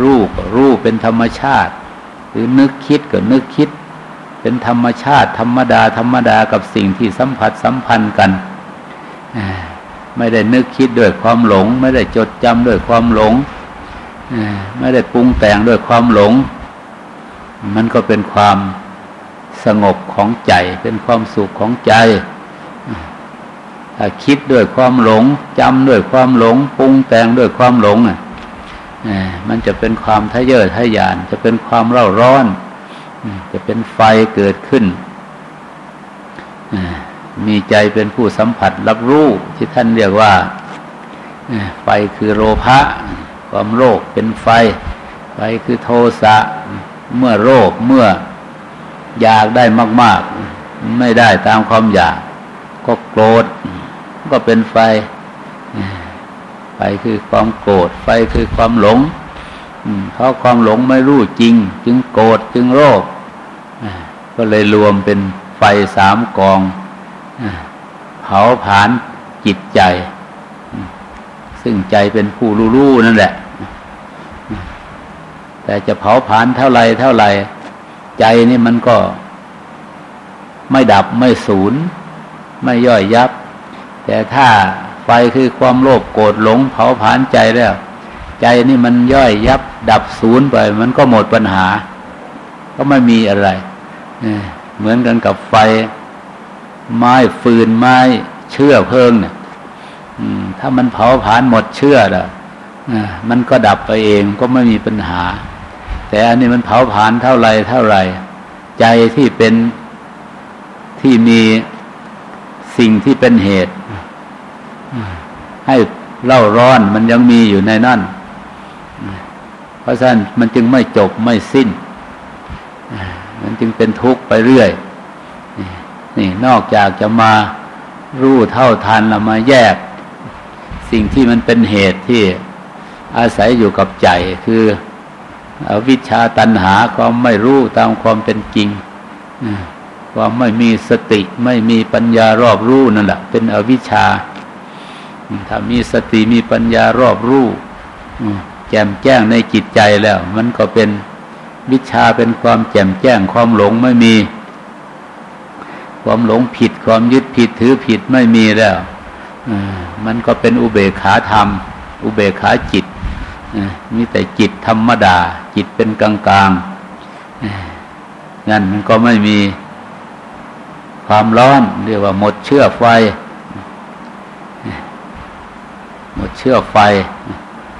รู้ก็รู้เป็นธรรมชาติ หรือนึกคิดก็นึกคิด เป็นธรรมชาติธรรมดา ธรรมดากับสิ่งที่สัมผัสสัมพันธ์กัน ไม่ได้นึกคิดด้วยความหลง ไม่ได้จดจำด้วยความหลง ไม่ได้ปรุงแต่งด้วยความหลง มันก็เป็นความสงบของใจ เป็นความสุขของใจถ้าคิดด้วยความหลงจำด้วยความหลง ปรุงแต่งด้วยความหลงอะ มันจะเป็นความทะเยอทะยาน จะเป็นความเร่าร้อน จะเป็นไฟเกิดขึ้น มีใจเป็นผู้สัมผัสรับรู้ที่ท่านเรียกว่าไฟคือโลภะความโลภเป็นไฟ ไฟคือโทสะเมื่อโลภเมื่ออยากได้มาก ๆ ไม่ได้ตามความอยาก ก็โกรธก็เป็นไฟไฟ คือความโกรธไฟคือความหลงเพราะความหลงไม่รู้จริง จึงโกรธจึงโลภก็เลยรวมเป็นไฟสามกองเผาผลาญจิตใจ ซึ่งใจเป็นผู้รู้ๆนั่นแหละ แต่จะเผาผลาญเท่าไรเท่าไรใจนี่มันก็ไม่ดับไม่สูญไม่ย่อยยับ แต่ถ้า ไฟคือความโลภโกรธหลงเผาผลาญใจแล้ว ใจนี่มันย่อยยับดับสูญไป มันก็หมดปัญหา ก็ไม่มีอะไรเหมือนกันกับไฟ ไม้ฟืนไม้เชื่อเพลิงเนี่ยถ้ามันเผาผลาญหมดเชื่อล้วมันก็ดับไปเองก็ไม่มีปัญหา แต่อันนี้มันเผาผลาญเท่าไรเท่าไรใจที่เป็นที่มีสิ่งที่เป็นเหตุ ให้เล่าร้อนมันยังมีอยู่ในนั่น เพราะฉะนั้นมันจึงไม่จบไม่สิ้น มันจึงเป็นทุกข์ไปเรื่อย นี่นอกจากจะมารู้เท่าทันแล้วมาแยก สิ่งที่มันเป็นเหตุที่อาศัยอยู่กับใจคืออวิชชาตันหาความไม่รู้ตามความเป็นจริงความไม่มีสติไม่มีปัญญารอบรู้นั่นแหละเป็นอวิชชา ถ้ามีสติมีปัญญารอบรู้แจ่มแจ้งในจิตใจแล้ว มันก็เป็นวิชาเป็นความแจ่มแจ้งความหลงไม่มี ความหลงผิดความยึดผิดถือผิดไม่มีแล้วมันก็เป็นอุเบกขาธรรม อุเบกขาจิตมีแต่จิตธรรมดา จิตเป็นกลางกลางนั่นมันก็ไม่มีความร้อน เรียกว่าหมดเชื่อไฟ หมดเชื่อไฟ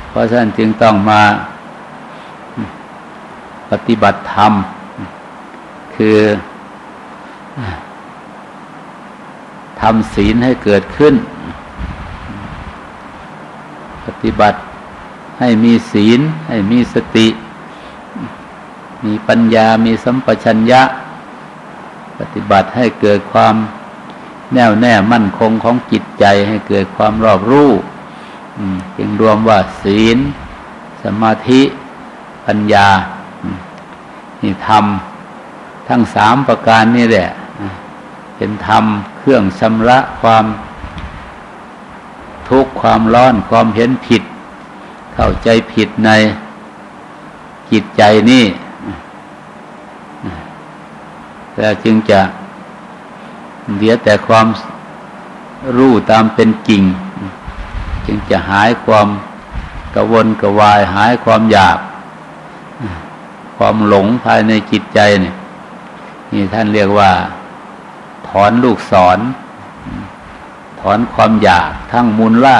เพราะฉะนั้นจึงต้องมาปฏิบัติธรรม คือทำศีลให้เกิดขึ้น ปฏิบัติให้มีศีล ให้มีสติ มีปัญญามีสัมปชัญญะ ปฏิบัติให้เกิดความแน่วแน่มั่นคงของจิตใจให้เกิดความรอบรู้ จึงรวมว่าศีล สมาธิ ปัญญา นี่ทำทั้งสามประการนี่แหละ เป็นธรรมเครื่องชำระความทุกข์ความร้อนความเห็นผิด เข้าใจผิดในจิตใจนี่แต่จึงจะเดียแต่ความรู้ตามเป็นจริง จึงจะหายความกระวนกระวายหายความอยาก ความหลงภายในจิตใจเนี่ยนี่ท่านเรียกว่า ถอนลูกศร ถอนความอยาก ทั้งมูลล่า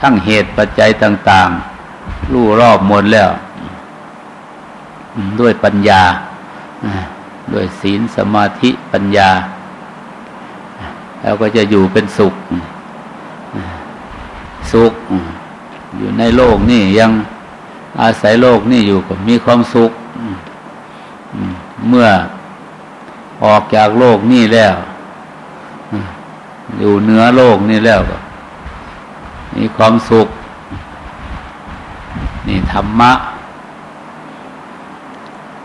ทั้งเหตุปัจจัยต่าง ๆ รู้รอบหมดแล้ว ด้วยปัญญา ด้วยศีลสมาธิปัญญา แล้วก็จะอยู่เป็นสุข สุข อยู่ในโลกนี่ยังอาศัยโลกนี่อยู่ก็มีความสุข เมื่อออกจากโลกนี่แล้ว อยู่เหนือโลกนี่แล้วก็มีความสุข นี่ธรรมะ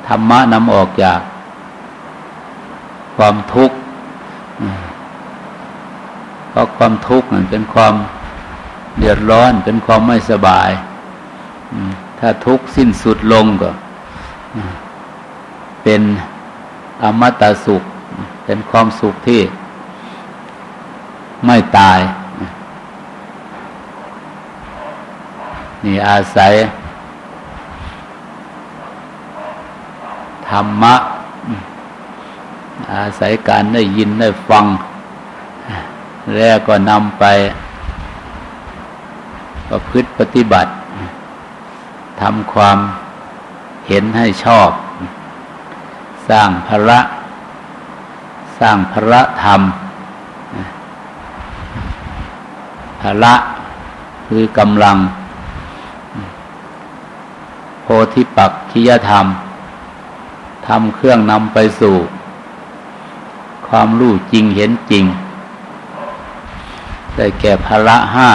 ธรรมะนำออกจาก ความทุกข์เพราะความทุกข์มันเป็นความ เดือดร้อนเป็นความไม่สบาย ถ้าทุกข์สิ้นสุดลงก็ เป็นอมตะสุข เป็นความสุขที่ไม่ตาย นี่อาศัย ธรรมะ อาศัยการได้ยินได้ฟัง แล้วก็นำไป ประพฤติปฏิบัติทำความเห็นให้ชอบ สร้างพระ สร้างพระธรรมภละคือกำลัง โพธิปักขิยธรรมทำเครื่องนำไปสู่ ความรู้จริงเห็นจริง ได้แก่ภละห้า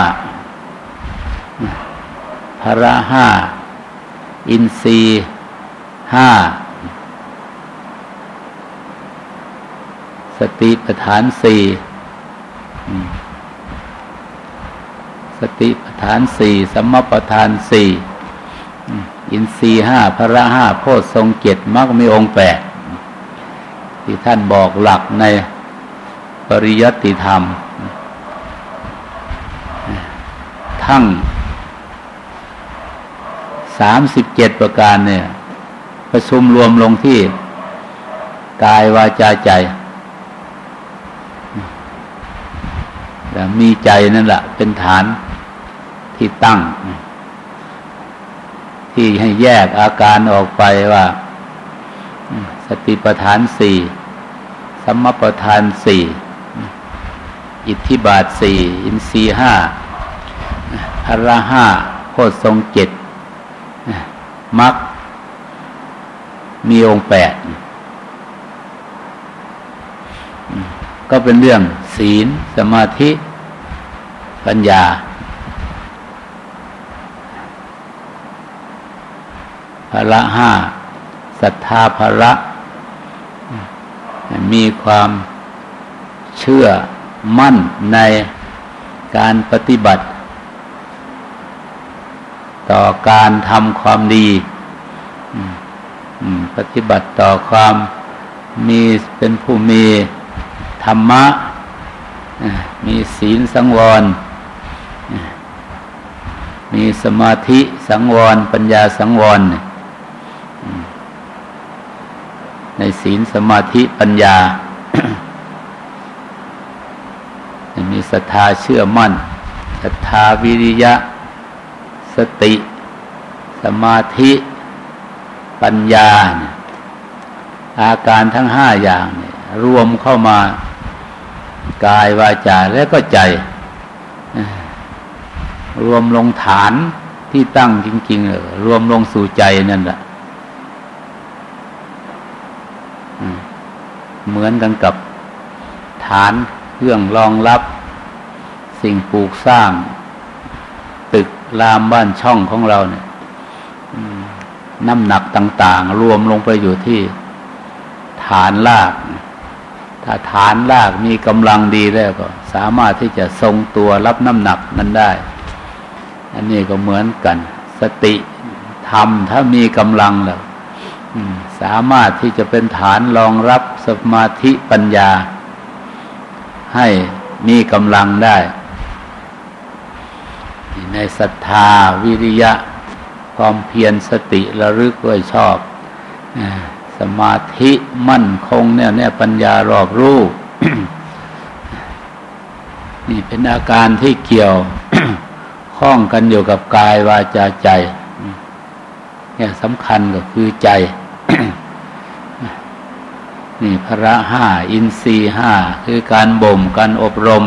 ภละห้าอินทรีห้าสติปัฏฐานสี่สติปัฏฐานสี่สัมมาปัฏฐานสี่อินทรีห้าพระห้าโพชทรงเจ็ดมรรคมีองค์แปดที่ท่านบอกหลักในปริยัติธรรม ทั้ง สามสิบเจ็ดประการเนี่ย ประชุมรวมลงที่กายวาจาใจแต่มีใจนั่นแหละเป็นฐานที่ตั้ง ที่ให้แยกอาการออกไปว่า สติปัฏฐานสี่สัมมาปัฏฐานสี่อิทธิบาทสี่อินทรีห้าพระห้าโคตรทรงเจ็ด มักมีองค์แปดก็เป็นเรื่องศีล สมาธิ ปัญญา ภละห้าศรัทธาภละ มีความเชื่อมั่นในการปฏิบัติ ต่อการทำความดีปฏิบัติต่อความมีเป็นผู้มีธรรมะ มีศีลสังวร มีสมาธิสังวร ปัญญาสังวร ในศีลสมาธิปัญญา มีศรัทธาเชื่อมั่นศรัทธาวิริยะ สติ สมาธิ ปัญญา อาการทั้งห้าอย่างรวมเข้ามากายวาจาและก็ใจ รวมลงฐานที่ตั้งจริงๆรวมลงสู่ใจนั่นแหละเหมือนกันกับฐานเครื่องรองรับ สิ่งปลูกสร้าง ตึกรามบ้านช่องของเราเนี่ยน้ำหนักต่าง ๆ รวมลงไปอยู่ที่ฐานลาก ถ้าฐานลากมีกำลังดีแล้วก็ สามารถที่จะทรงตัวรับน้ำหนักนั้นได้ อันนี้ก็เหมือนกัน สติธรรมถ้ามีกำลังแล้วสามารถที่จะเป็นฐานรองรับสมาธิปัญญา ให้มีกำลังได้ ในศรัทธาวิริยะ ความเพียรสติระลึกไว้ชอบสมาธิมั่นคงเนี่ยเนี่ยปัญญารอบรู้นี่เป็นอาการที่เกี่ยวข้องกันอยู่กับกายวาจาใจเนี่ยสำคัญก็คือใจ นี่พระห้าอินทรีห้าคือการบ่มการอบรม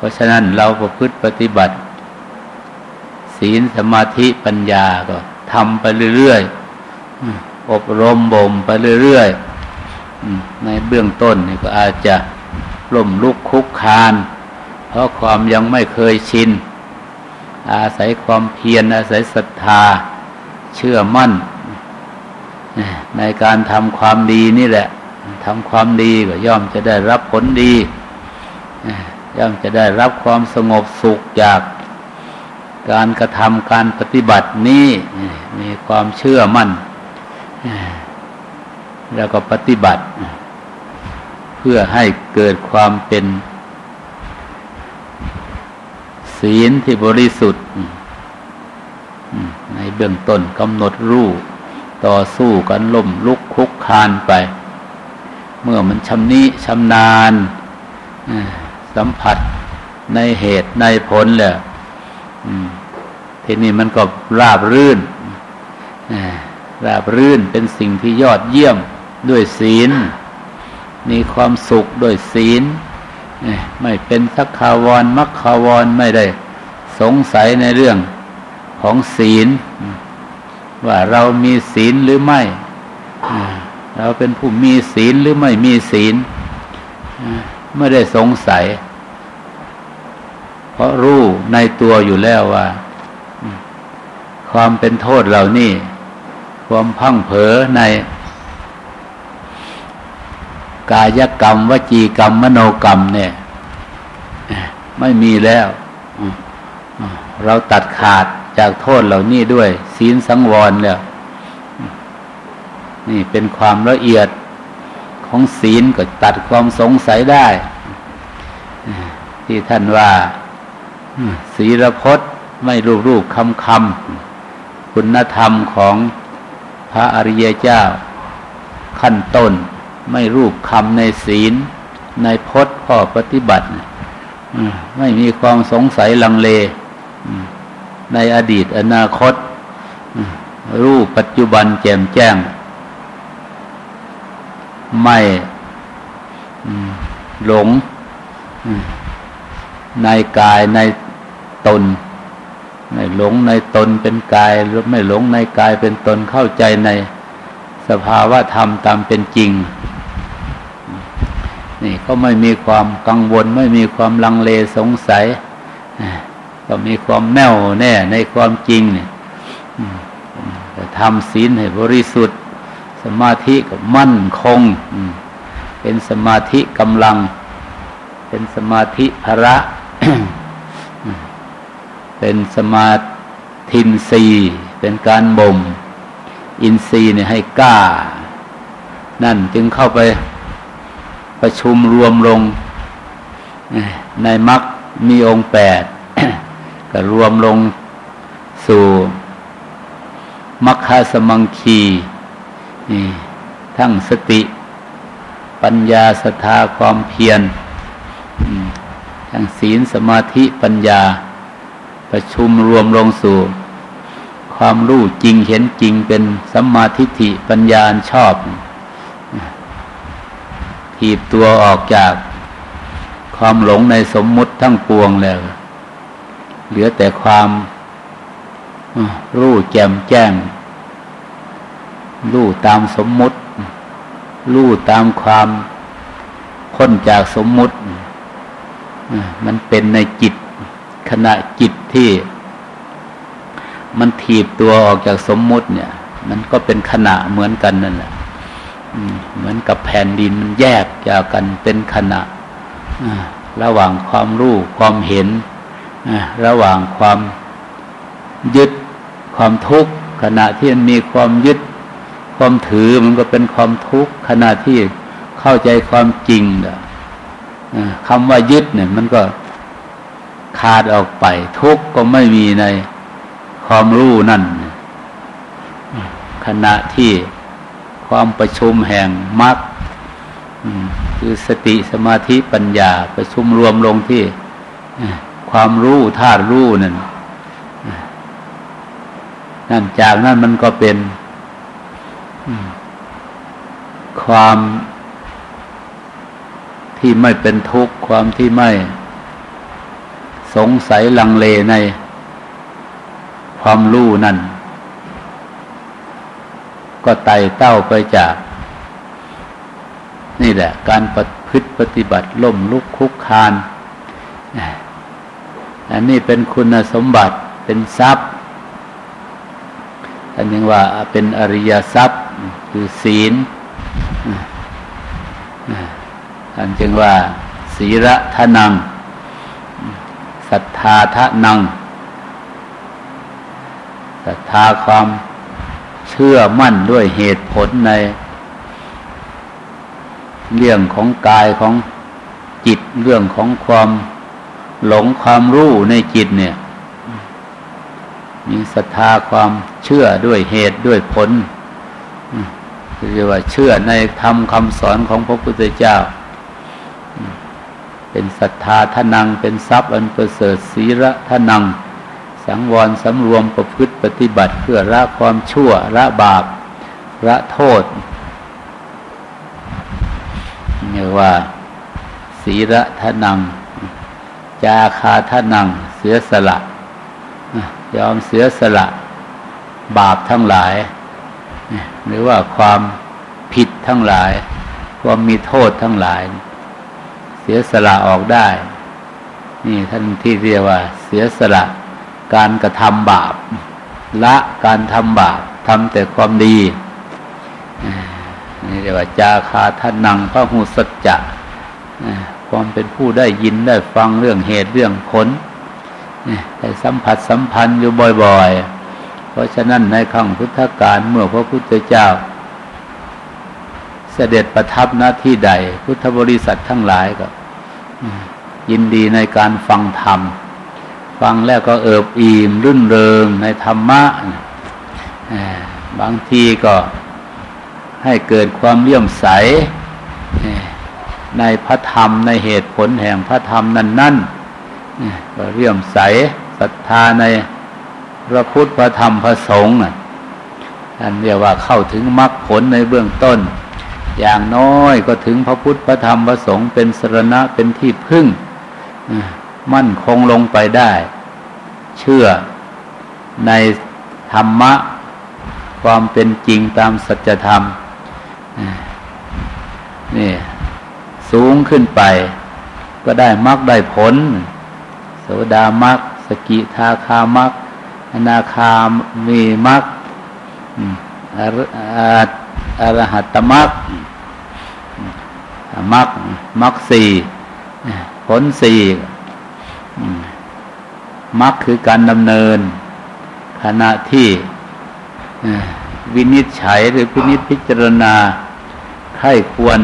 เพราะฉะนั้นเราประพฤติปฏิบัติ ศีลสมาธิปัญญาก็ทำไปเรื่อยๆอบรมบ่มไปเรื่อยๆในเบื้องต้นนี่ก็อาจจะล่มลุกคุกคาน เพราะความยังไม่เคยชิน อาศัยความเพียรอาศัยศรัทธา เชื่อมั่น ในการทำความดีนี่แหละทำความดีก็ย่อมจะได้รับผลดี ย่อมจะได้รับความสงบสุขจากการกระทำการปฏิบัตินี้มีความเชื่อมั่น แล้วก็ปฏิบัติ เพื่อให้เกิดความเป็น ศีลที่บริสุทธิ์ ในเบื้องต้นกำหนดรู้ต่อสู้กันล่มลุกคุกคานไป เมื่อมันชำนิชำนาญ สัมผัสในเหตุในผลแหละทีนี้มันก็ราบรื่นราบรื่นเป็นสิ่งที่ยอดเยี่ยมด้วยศีล มีความสุขด้วยศีล ไม่เป็นสักขาวรมักขาวรไม่ได้สงสัยในเรื่องของศีล ว่าเรามีศีลหรือไม่ เราเป็นผู้มีศีลหรือไม่มีศีล ไม่ได้สงสัย เพราะรู้ในตัวอยู่แล้วว่า ความเป็นโทษเหล่านี้ความพังเผลอในกายกรรมวจีกรรม มโนกรรมเนี่ย ไม่มีแล้ว เราตัดขาดจากโทษเหล่านี้ด้วย ศีลสังวรแล้ว นี่เป็นความละเอียด ของศีลก็ตัดความสงสัยได้ ที่ท่านว่าศีลพจน์ไม่รูปรูปคำคำคุณธรรมของพระอริยเจ้า ขั้นต้นไม่รูปคำในศีล ในพจน์ข้อปฏิบัติไม่มีความสงสัยลังเล ในอดีตอนาคต รูปปัจจุบันแจ่มแจ้ง ไม่หลงในกายในตน ไม่หลงในตนเป็นกายหรือไม่หลงในกายเป็นตนเข้าใจในสภาวะธรรมตามเป็นจริง นี่ก็ไม่มีความกังวล ไม่มีความลังเลสงสัย ก็มีความแน่วแน่ในความจริงเนี่ยทำศีลให้บริสุทธิ์ สมาธิก็มั่นคง เป็นสมาธิกำลัง เป็นสมาธิภระ เป็นสมาธินรีเป็นการบ่ม อินทรีย์เนี่ยให้กล้า นั่นจึงเข้าไปประชุมรวมลง ในมรรคมีองค์แปดก็รวมลงสู่มัคคาสมังคี ทั้งสติ ปัญญาศรัทธาความเพียรทั้งศีลสมาธิปัญญา ประชุมรวมลงสู่ ความรู้จริงเห็นจริงเป็นสัมมาทิฏฐิปัญญาชอบถีบตัวออกจากความหลงในสมมุติทั้งปวงแล้ว เหลือแต่ความรู้แจ่มแจ้ง รู้ตามสมมุติ รู้ตามความพ้นจากสมมุติ มันเป็นในจิตขณะจิตที่ มันถีบตัวออกจากสมมุติเนี่ย มันก็เป็นขณะเหมือนกันนั่นแหละเหมือนกับแผ่นดินมันแยกจากกันเป็นขณะระหว่างความรู้ความเห็นระหว่างความยึดความทุกข์ขณะที่มันมีความยึด ความถือมันก็เป็นความทุกข์ขณะที่เข้าใจความจริงคำว่ายึดเนี่ย มันก็ขาดออกไป ทุกข์ก็ไม่มีในความรู้นั่นขณะที่ความประชุมแห่งมรรคคือสติสมาธิปัญญาประชุมรวมลงที่ความรู้ธาตุรู้นั่นนั่นจากนั้นมันก็เป็น ความที่ไม่เป็นทุกข์ ความที่ไม่สงสัยลังเลในความรู้นั่น ก็ไต่เต้าไปจาก นี่แหละ การประพพฤติปฏิบัติล่มลุกคุกคานอันนี้เป็นคุณสมบัติเป็นทรัพย์ อันนี้ว่าเป็นอริยทรัพย์คือศีลอันจึงว่าศีระทะนังศรัทธาทะนังศรัทธาความเชื่อมั่นด้วยเหตุผลในเรื่องของกายของจิตเรื่องของความหลงความรู้ในจิตเนี่ย มีศรัทธาความเชื่อด้วยเหตุด้วยผลเรียกว่าเชื่อในธรรมคำสอนของพระพุทธเจ้า เป็นศรัทธาทนังเป็นทรัพย์อันประเสริฐศีระทนัง สังวรสำรวมประพฤติปฏิบัติเพื่อละความชั่วละบาปละโทษเรียกว่า ศีระทนัง จาคาทนังเสียสละ ยอมเสียสละบาปทั้งหลาย หรือว่าความผิดทั้งหลาย ความมีโทษทั้งหลาย เสียสละออกได้ นี่ท่านที่เรียกว่า เสียสละการกระทำบาป ละการทำบาปทำแต่ความดีนี่เรียกว่า จาคาทนังพระหูสัจจะความเป็นผู้ได้ยินได้ฟังเรื่องเหตุเรื่องผล ได้สัมผัสสัมพันธ์อยู่บ่อย ๆ เพราะฉะนั้นในครั้งพุทธกาลเมื่อพระพุทธเจ้า เสด็จประทับหน้าที่ใด พุทธบริษัททั้งหลายก็ยินดีในการฟังธรรม ฟังแล้วก็เอิบอิ่มรื่นเริงในธรรมะบางทีก็ให้เกิดความเลื่อมใสในพระธรรมในเหตุผลแห่งพระธรรมนั้น ๆ ก็เลื่อมใสศรัทธาในพระพุทธพระธรรมพระสงฆ์อันเรียกว่าเข้าถึงมรรคผลในเบื้องต้น อย่างน้อยก็ถึงพระพุทธพระธรรมพระสงฆ์เป็นสรณะเป็นที่พึ่งมั่นคงลงไปได้ เชื่อในธรรมะ ความเป็นจริงตามสัจธรรมนี่สูงขึ้นไป ก็ได้มรรคได้ผล สดามรรคสกิทาคามรรคอนาคามีมรรคอรหัตมรรคมรรคมรรคสี่ผลสี่มรรคคือการดำเนิน ขณะที่วินิจฉัยหรือพินิจพิจารณาใครควร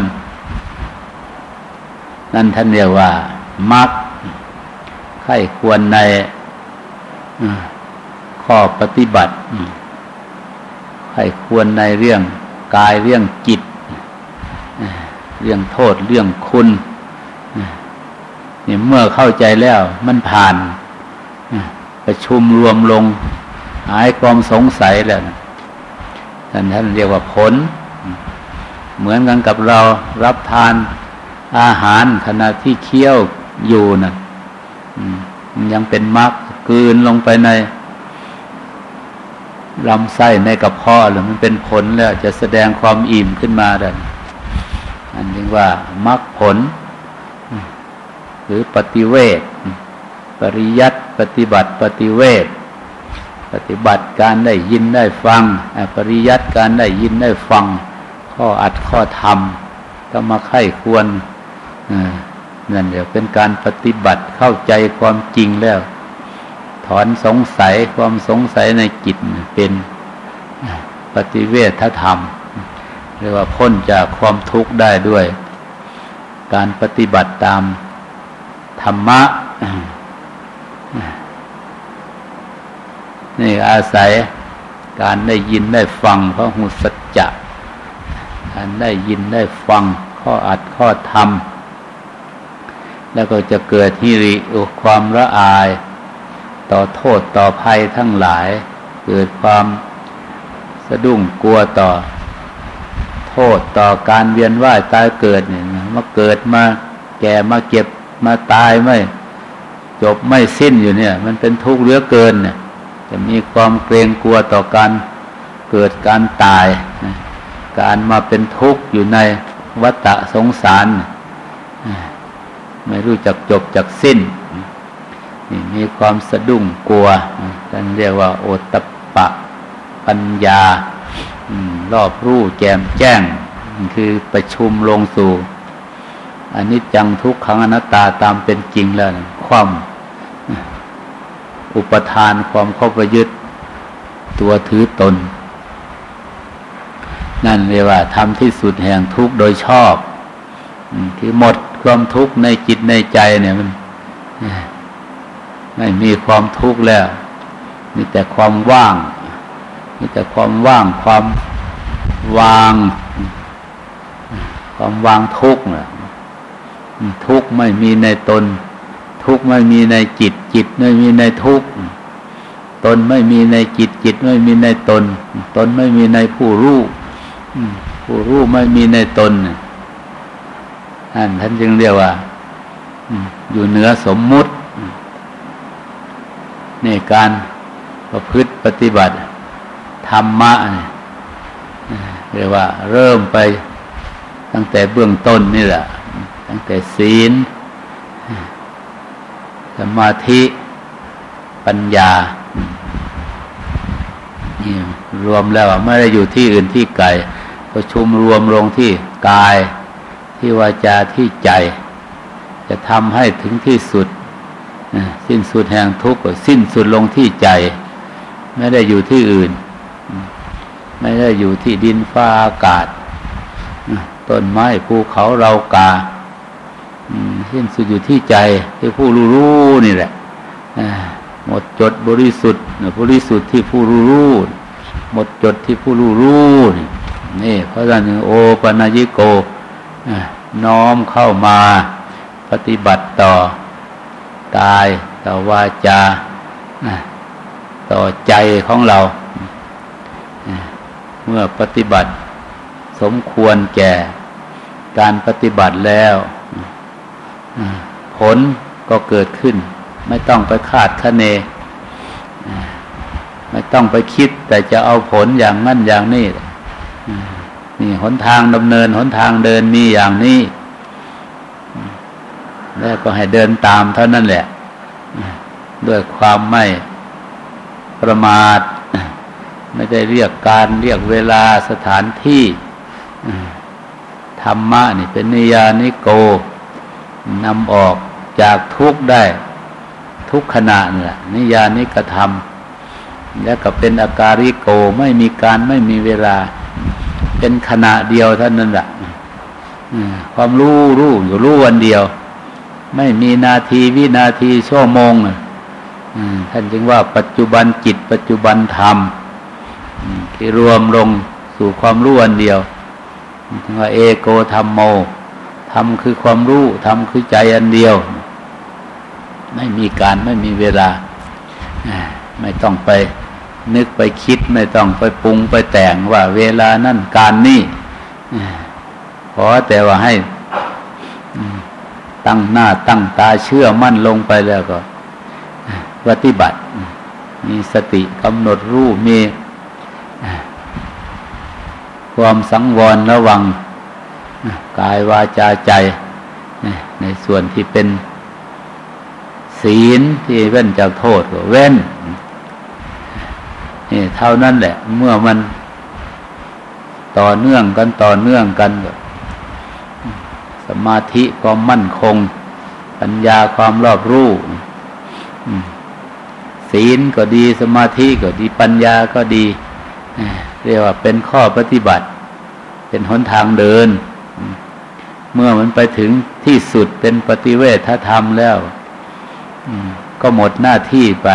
นั่นท่านเรียกว่ามรรค ใครควรในข้อปฏิบัติ ให้ควรในเรื่องกายเรื่องจิต เรื่องโทษเรื่องคุณนี่เมื่อเข้าใจแล้วมันผ่าน ประชุมรวมลง หายความสงสัยแล้วท่านท่านเรียกว่าผล เหมือนกันกับเรารับทานอาหารขณะที่เคี้ยวอยู่นะมัน ยังเป็นมรรคกืนลงไปในลำไส้ในกระเพาะหรือมันเป็นผลแล้วจะแสดงความอิ่มขึ้นมาได้อันนี้ว่ามรรคผล หรือปฏิเวทปริยัติปฏิบัติปฏิเวทปฏิบัติการได้ยินได้ฟังปริยัติการได้ยินได้ฟัง ข้ออัดข้อธรรมก็มาไข้ควร นั่นเดี๋ยวเป็นการปฏิบัติเข้าใจความจริงแล้ว ถอนสงสัยความสงสัยในจิตเป็นปฏิเวทธรรมเรียกว่าพ้นจากความทุกข์ได้ด้วย การปฏิบัติตามธรรมะนี่อาศัยการได้ยินได้ฟังพระหุสัจจะการได้ยินได้ฟังข้ออัดข้อธรรม แล้วก็จะเกิดฮิริความละอาย ต่อโทษต่อภัยทั้งหลาย เกิดความสะดุ้งกลัวต่อ โทษต่อการเวียนว่ายตายเกิดเนี่ยมาเกิดมาแก่มาเก็บมาตายไม่จบไม่สิ้นอยู่เนี่ย มันเป็นทุกข์เหลือเกินเนี่ยจะมีความเกรงกลัวต่อการเกิดการตาย การมาเป็นทุกข์อยู่ในวัฏสงสาร ไม่รู้จักจบจักสิ้นนี่มีความสะดุ้งกลัวท่านเรียกว่า โอตปะปัญญารอบรู้แจมแจ้ง คือประชุมลงสู่อันนี้จังทุกขังอนัตตาตามเป็นจริงแล้วความอุปทานความเข้าไปยึดตัวถือตน นั่นเรียกว่าทำที่สุดแห่งทุกข์โดยชอบคือหมด ความทุกข์ในจิตในใจเนี่ยมัน ไม่มีความทุกข์แล้ว มีแต่ความว่าง มีแต่ความว่างความวาง ความวางทุกข์น่ะทุกข์ไม่มีในตน ทุกข์ไม่มีในจิต จิตไม่มีในทุกข์ตนไม่มีในจิต จิตไม่มีในตน ตนไม่มีในผู้รู้ผู้รู้ไม่มีในตน ท่านท่านจึงเรียกว่า อยู่เหนือสมมุติในการประพฤติปฏิบัติ ธรรมะเรียกว่า เริ่มไปตั้งแต่เบื้องต้นนี่แหละ ตั้งแต่ศีล สมาธิปัญญานี่รวมแล้วไม่ได้อยู่ที่อื่นที่ไกลประชุมรวมลงที่กาย ที่วาจาที่ใจ จะทำให้ถึงที่สุด สิ้นสุดแห่งทุกข์สิ้นสุดลงที่ใจ ไม่ได้อยู่ที่อื่น ไม่ได้อยู่ที่ดินฟ้าอากาศต้นไม้ภูเขาเรากาสิ้นสุดอยู่ที่ใจที่ผู้รู้รู้นี่แหละหมดจดบริสุทธิ์บริสุทธิ์ที่ผู้รู้รู้หมดจดที่ผู้รู้รู้นี่เพราะฉะนั้นโอปัญญิโก น้อมเข้ามาปฏิบัติต่อ กายต่อวาจาต่อใจของเรา เมื่อปฏิบัติสมควรแก่ การปฏิบัติแล้ว ผลก็เกิดขึ้น ไม่ต้องไปคาดคะเน ไม่ต้องไปคิด แต่จะเอาผลอย่างนั้นอย่างนี้ นี่หนทางดำเนินหนทางเดินมีอย่างนี้ แล้วก็ให้เดินตามเท่านั้นแหละ ด้วยความไม่ประมาท ไม่ได้เรียกการเรียกเวลาสถานที่ธรรมะนี่เป็นนิยานิโกนำออกจากทุกได้ ทุกขณะนี่แหละนิยานิกระทำแล้วก็เป็นอาการิโกไม่มีการไม่มีเวลา เป็นขณะเดียวเท่านั้นแหละความรู้รู้อยู่รู้วันเดียว ไม่มีนาทีวินาทีชั่วโมงท่านจึงว่าปัจจุบันจิตปัจจุบันธรรมที่รวมลงสู่ความรู้อันเดียวถึงว่าเอโกธรรมโมธรรมคือความรู้ธรรมคือใจอันเดียว ไม่มีการไม่มีเวลา ไม่ต้องไป นึกไปคิดไม่ต้องไปปรุงไปแต่งว่าเวลานั่นการนี่ขอแต่ว่าให้ตั้งหน้าตั้งตาเชื่อมั่นลงไปแล้วก็ปฏิบัติ มีสติกำหนดรู้มีความสังวรระวังกายวาจาใจ ในส่วนที่เป็นศีลที่เว้นจากโทษก็เว้น นี่เท่านั้นแหละ เมื่อมันต่อเนื่องกันต่อเนื่องกันสมาธิความมั่นคง ปัญญาความรอบรู้ศีลก็ดีสมาธิก็ดีปัญญาก็ดีเรียกว่าเป็นข้อปฏิบัติ เป็นหนทางเดิน เมื่อมันไปถึงที่สุดเป็นปฏิเวทธรรมแล้วก็หมดหน้าที่ไป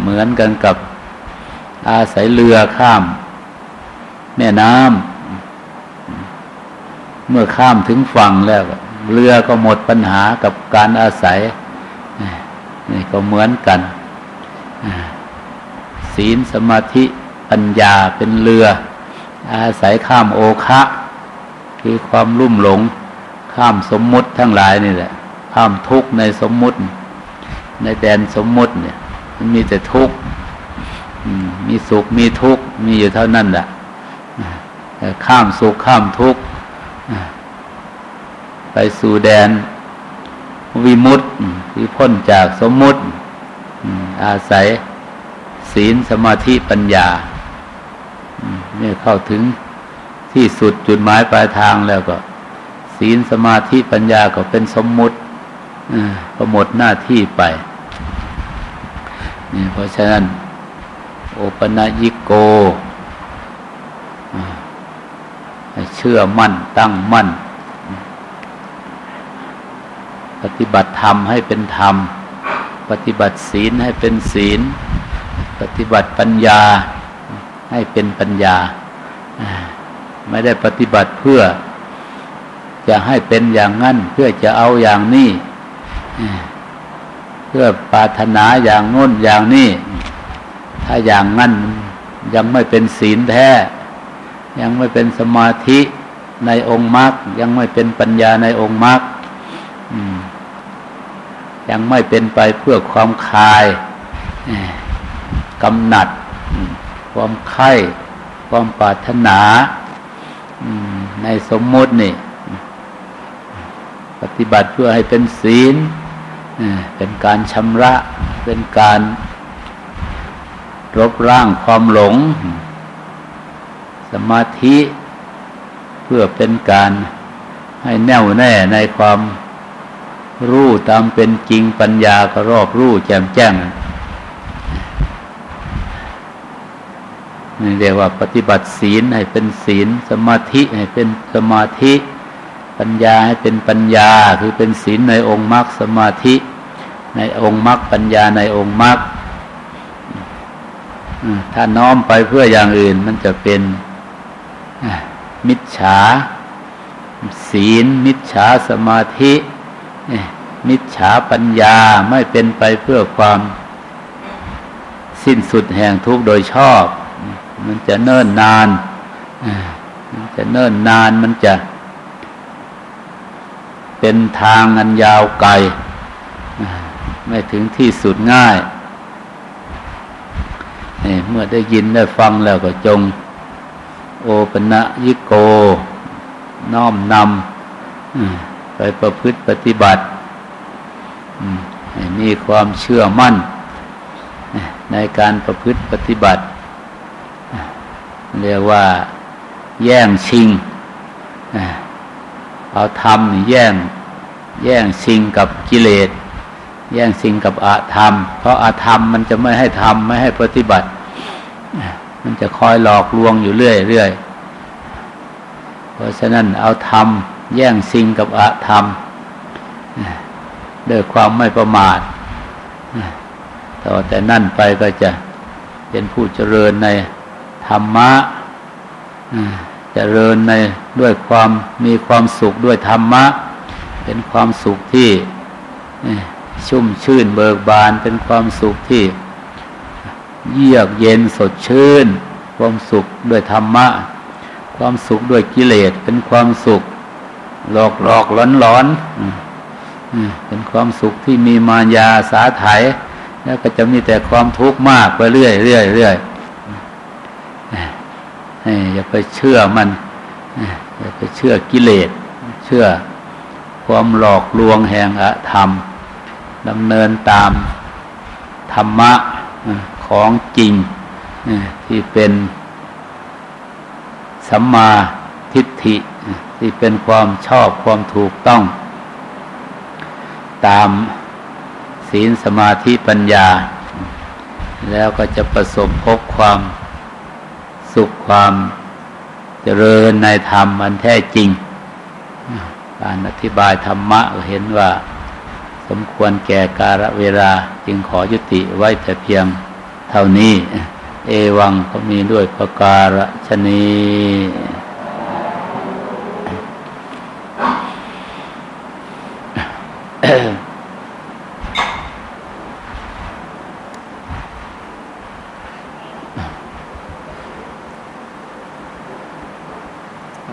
เหมือนกันกับอาศัยเรือข้าม แม่น้ำเมื่อข้ามถึงฝั่งแล้ว เรือก็หมดปัญหากับการอาศัยนี่ก็เหมือนกัน ศีลสมาธิปัญญาเป็นเรือ อาศัยข้ามโอคะคือความลุ่มหลง ข้ามสมมุติทั้งหลายนี่แหละ ข้ามทุกข์ในสมมุติ ในแดนสมมุติเนี่ย มันมีแต่ทุกข์มีสุขมีทุกข์มีอยู่เท่านั้นแหละข้ามสุขข้ามทุกข์ไปสู่แดน วิมุตติที่พ้นจากสมมุติอาศัยศีลสมาธิปัญญาเนี่ยเข้าถึงที่สุดจุดหมายปลายทางแล้วก็ ศีลสมาธิปัญญาก็เป็นสมมุติก็หมดหน้าที่ไป นี่เพราะฉะนั้น โอปนัยิโก เชื่อมั่นตั้งมั่น ปฏิบัติธรรมให้เป็นธรรม ปฏิบัติศีลให้เป็นศีล ปฏิบัติปัญญาให้เป็นปัญญา ไม่ได้ปฏิบัติเพื่อ จะให้เป็นอย่างนั้น เพื่อจะเอาอย่างนี้ พื่อปรารถนาอย่างโน้นอย่างนี้ ถ้าอย่างนั้นยังไม่เป็นศีลแท้ ยังไม่เป็นสมาธิในองค์มรรคยังไม่เป็นปัญญาในองค์มรรคยังไม่เป็นไปเพื่อความคลายกำหนัด ความไข้ ความปรารถนาในสมมตินี่ ปฏิบัติเพื่อให้เป็นศีล เป็นการชำระ เป็นการรบร่างความหลง สมาธิเพื่อเป็นการให้แน่วแน่ในความรู้ตามเป็นจริงปัญญาก็รอบรู้แจ่มแจ้งนี่เรียกว่าปฏิบัติศีลให้เป็นศีล สมาธิให้เป็นสมาธิ ปัญญาให้เป็นปัญญาคือเป็นศีลในองค์มรรคสมาธิในองค์มรรคปัญญาในองค์มรรคถ้าน้อมไปเพื่ออย่างอื่นมันจะเป็นมิจฉา ศีล มิจฉาสมาธิ มิจฉาปัญญาไม่เป็นไปเพื่อความสิ้นสุดแห่งทุกข์โดยชอบ มันจะเนิ่นนาน มันจะเนิ่นนานมันจะ เป็นทางอันยาวไกล ไม่ถึงที่สุดง่ายเมื่อได้ยินได้ฟังแล้วก็จง โอปนะยิโก น้อมนำไปประพฤติปฏิบัติมีความเชื่อมั่น ในการประพฤติปฏิบัติ เรียกว่าแย่งชิง เอาธรรมแย่งแย่งชิงกับกิเลส แย่งชิงกับอาธรรม เพราะอาธรรมมันจะไม่ให้ทำไม่ให้ปฏิบัติ มันจะคอยหลอกลวงอยู่เรื่อยเรื่อยเพราะฉะนั้นเอาธรรมแย่งชิงกับอาธรรมด้วยความไม่ประมาทต่อแต่นั่นไปก็จะเป็นผู้เจริญในธรรมะ เจริญในด้วยความมีความสุขด้วยธรรมะ เป็นความสุขที่ชุ่มชื่นเบิกบาน เป็นความสุขที่ เยือกเย็นสดชื่น ความสุขด้วยธรรมะ ความสุขด้วยกิเลสเป็นความสุข หลอกหลอกร้อนร้อนเป็นความสุขที่มีมายาสาไถแล้วก็จะมีแต่ความทุกข์มากไปเรื่อยเรื่อยเรื่อยอย อย่าไปเชื่อมันอย่าไปเชื่อกิเลส เชื่อความหลอกลวงแห่งอธรรมดำเนินตามธรรมะของจริงที่เป็นสัมมาทิฏฐิที่เป็นความชอบความถูกต้อง ตามศีลสมาธิปัญญา แล้วก็จะประสบพบความ สุขความเจริญในธรรมมันแท้จริง การอธิบายธรรมะเห็นว่า สมควรแก่กาลเวลาจึงขอยุติไว้แต่เพียงเท่านี้ เอวังก็มีด้วยประการชนี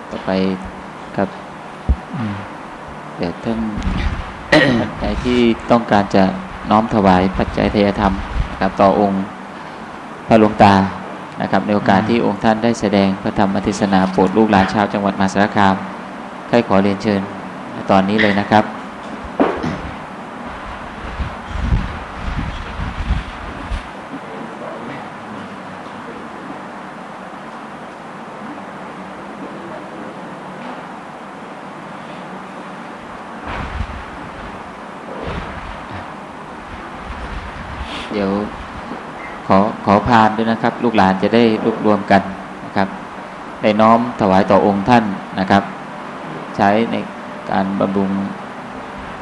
ต่อไปครับเดี๋ยวท่านปัจจัยที่ต้อง การจะน้อมถวายปัจจัยทยธรรมนะครับต่อองค์พระหลวงตานะครับในโอกาสที่องค์ท่านได้แสดงพระธรรมอธิศนาโปรดลูกหลานชาวจังหวัดมหาสารคามใครขอเรียนเชิญตอนนี้เลยนะครับเดี๋ยวขอขอพาน ด้วยนะครับ ลูกหลานจะได้รวบรวมกันนะครับได้น้อมถวายต่อองค์ท่านนะครับ ใช้ในการบำรุง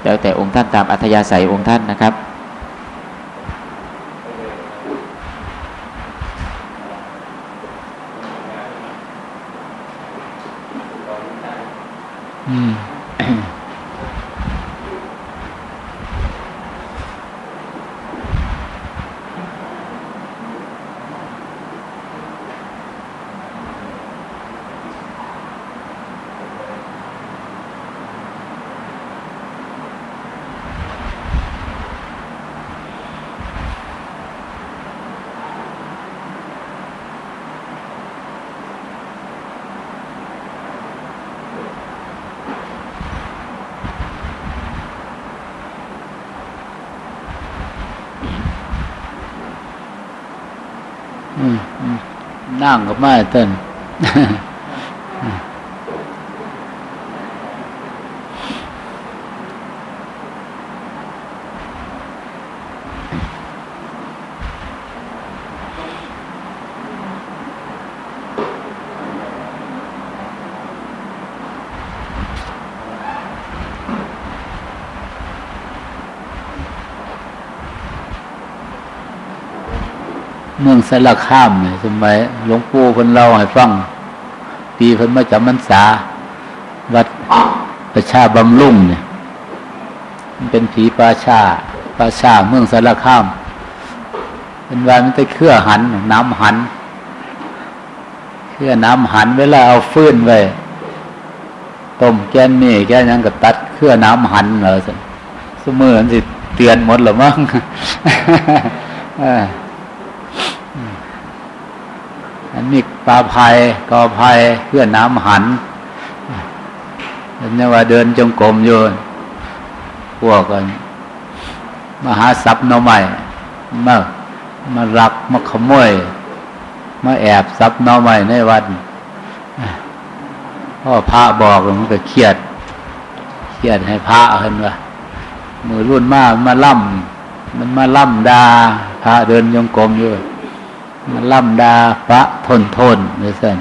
แล้วแต่องค์ท่านตามอัธยาศัยองค์ท่านนะครับ นั่งกับแม่เต้น สารคามเนี่ยสมัยหลวงปู่เพิ่นเล่าให้ฟังปีเพิ่นมาจำพรรษา วัดประชาบำรุงเนี่ยมันเป็นผีปราชาปราชาเมืองสารคามเป็นว่ามันจะเครื่อหันน้ำหันเครื่อน้ำหันเวลาเอาฟื้นไว้ต้มแกนนี่แกนยังก็ตัดเครื่อน้ำหันเหรอสิสมือนสิเตือนหมดหรือมั้ง อันนี้ ปลาภัยกอภัยเพื่อน้ำหันนี่ว่าเดินจงกรมอยู่พวกกันมาหาทรัพย์น้อใหม่มามารักมาขโมยมาแอบทรัพย์น้อใหม่ในวัดพ่อพระบอกมันก็เครียดเครียดให้พระเห็นว่ามือรุ่นมากมาล่ำมันมาล่ำดาพระเดินยงกรมอยู่ มันล่ำดาพระทนทนเลยสิน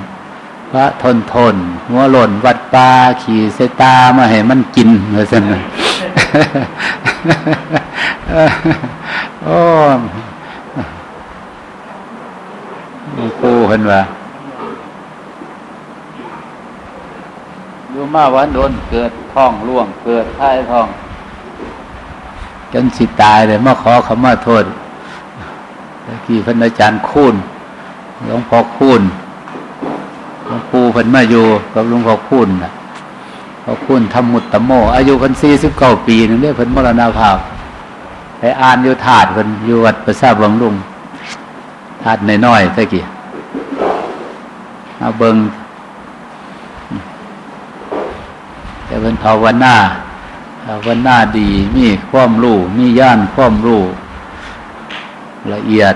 พระทนทนหัวหล่นวัดปลาขี่เสตามาให้มันกินเลยสินโอ้หลวงปู่เห็นว่าอยู่มาวันโดนเกิดท้องร่วงเกิดท้ายท้อง จนสิตายเลยมาขอคำมาโทษ กี้พันอาจารย์คูนหลวงพ่อคูนหลวงปู่พันมาอยู่กับหลวงพ่อคูนนะพ่อคูนทำมุตตะโม อายุพันสี่สิบเก้าปีนึงเนี่ยพิ่นมรณภาพไปอ่านอยู่ถาดพิ่นอยู่วัดประสาบำรุงถาดน้อยๆตะกี้เอาเบิงแต่เพิ่นภาวนาภาวนาดีมีความรู้มีย่านความรู้ ละเอียด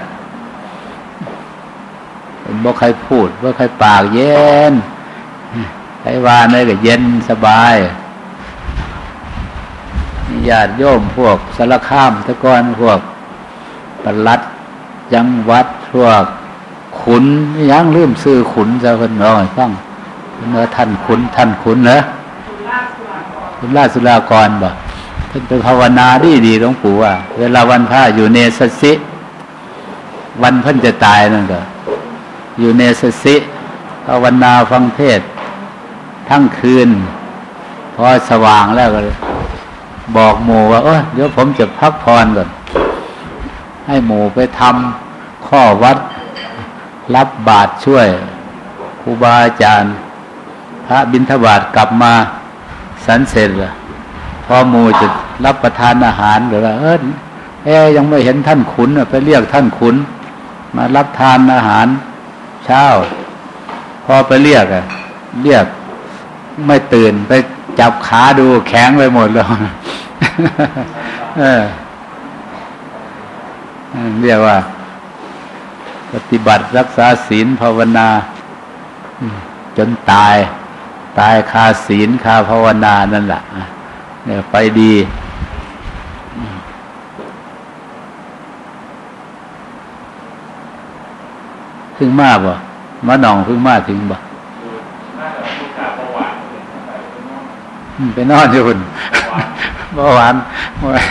เป็นบ่ใครพูดบ่ใครปากเย็นใครวานเลยก็เย็นสบายญาติโยมพวกสารข้ามตะกอนพวกปลัดจังหวัดพวกขุนยังลืมซื้อขุนจะคนน้อยฟังเมื่อท่านขุนท่านขุนเนอะคุณราชสุรากรบอกท่านไปภาวนาดีดีหลวงปู่ว่า เวลาวันพระอยู่เนสสิ วันเพิ่นจะตายนั่นก็ อยู่ในสสิภาวนาฟังเทศ ทั้งคืน พอสว่างแล้วก็ บอกหมูว่าเออเดี๋ยวผมจะพักพรก่อน ให้หมูไปทำข้อวัด รับบาตรช่วยครูบาอาจารย์ พระบิณฑบาตกลับมาสันเสร็จละพอหมูจะรับประทานอาหารหรือว่าเออเอ๊ยังไม่เห็นท่านขุนไปเรียกท่านขุน มารับทานอาหาร เช้า พอไปเรียกอะเรียกไม่ตื่นไปจับขาดูแข็งไปหมดแล้วเออเรียกว่า ปฏิบัติรักษาศีลภาวนา จนตาย ตายคาศีลคาภาวนานั่นแหละเนี่ยไปดี พึ่งมาบ่มาหนองพึ่งมาถึงบ่ไปนอนอยู่คุณเมื่อวานเมื่อวาน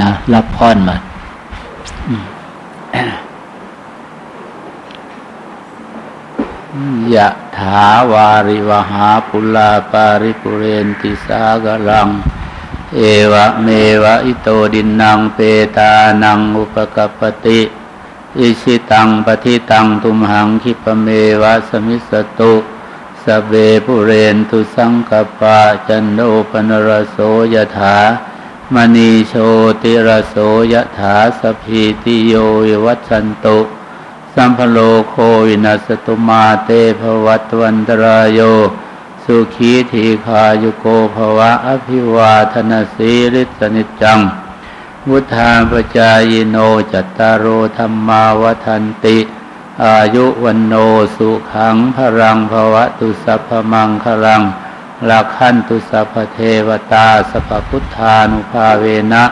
นะ รับพรมายะถาวาริวหาปุลาปาริปุเรนติสากลัง เอวะเมวะอิโตดินนางเปตานังอุปกปติอิชิตังปฏิตังตุมหังคิปเมวะสมิสตุสเบปุเรนตุสังกปะจันโดปนรโสยถา มณีโชติระโสยถาสพีติโยวัชันตุสัมพโลโควินัสตุมาเตภวัตวันตรายโย สุขีทีคายุโกภวะอภิวาธนสีริสนิจัง วุธาปจายโนจัตตารโอธรรมาวทันติ อายุวันโนสุขังพรังภวะตุสัพพมังคลัง ลาขันตุสัพเทวตาสัพพุทธานุภาเวนะ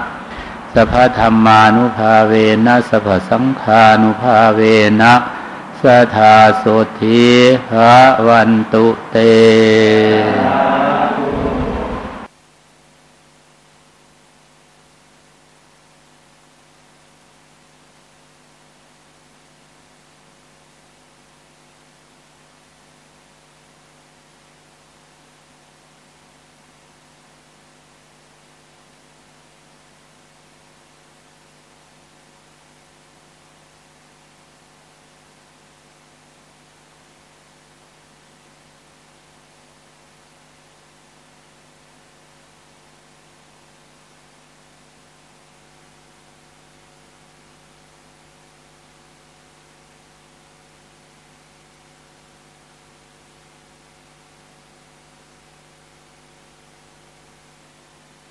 สัพธรรมานุภาเวนะสัพสังฆานุภาเวนะสทาโสธีพระวันตุเต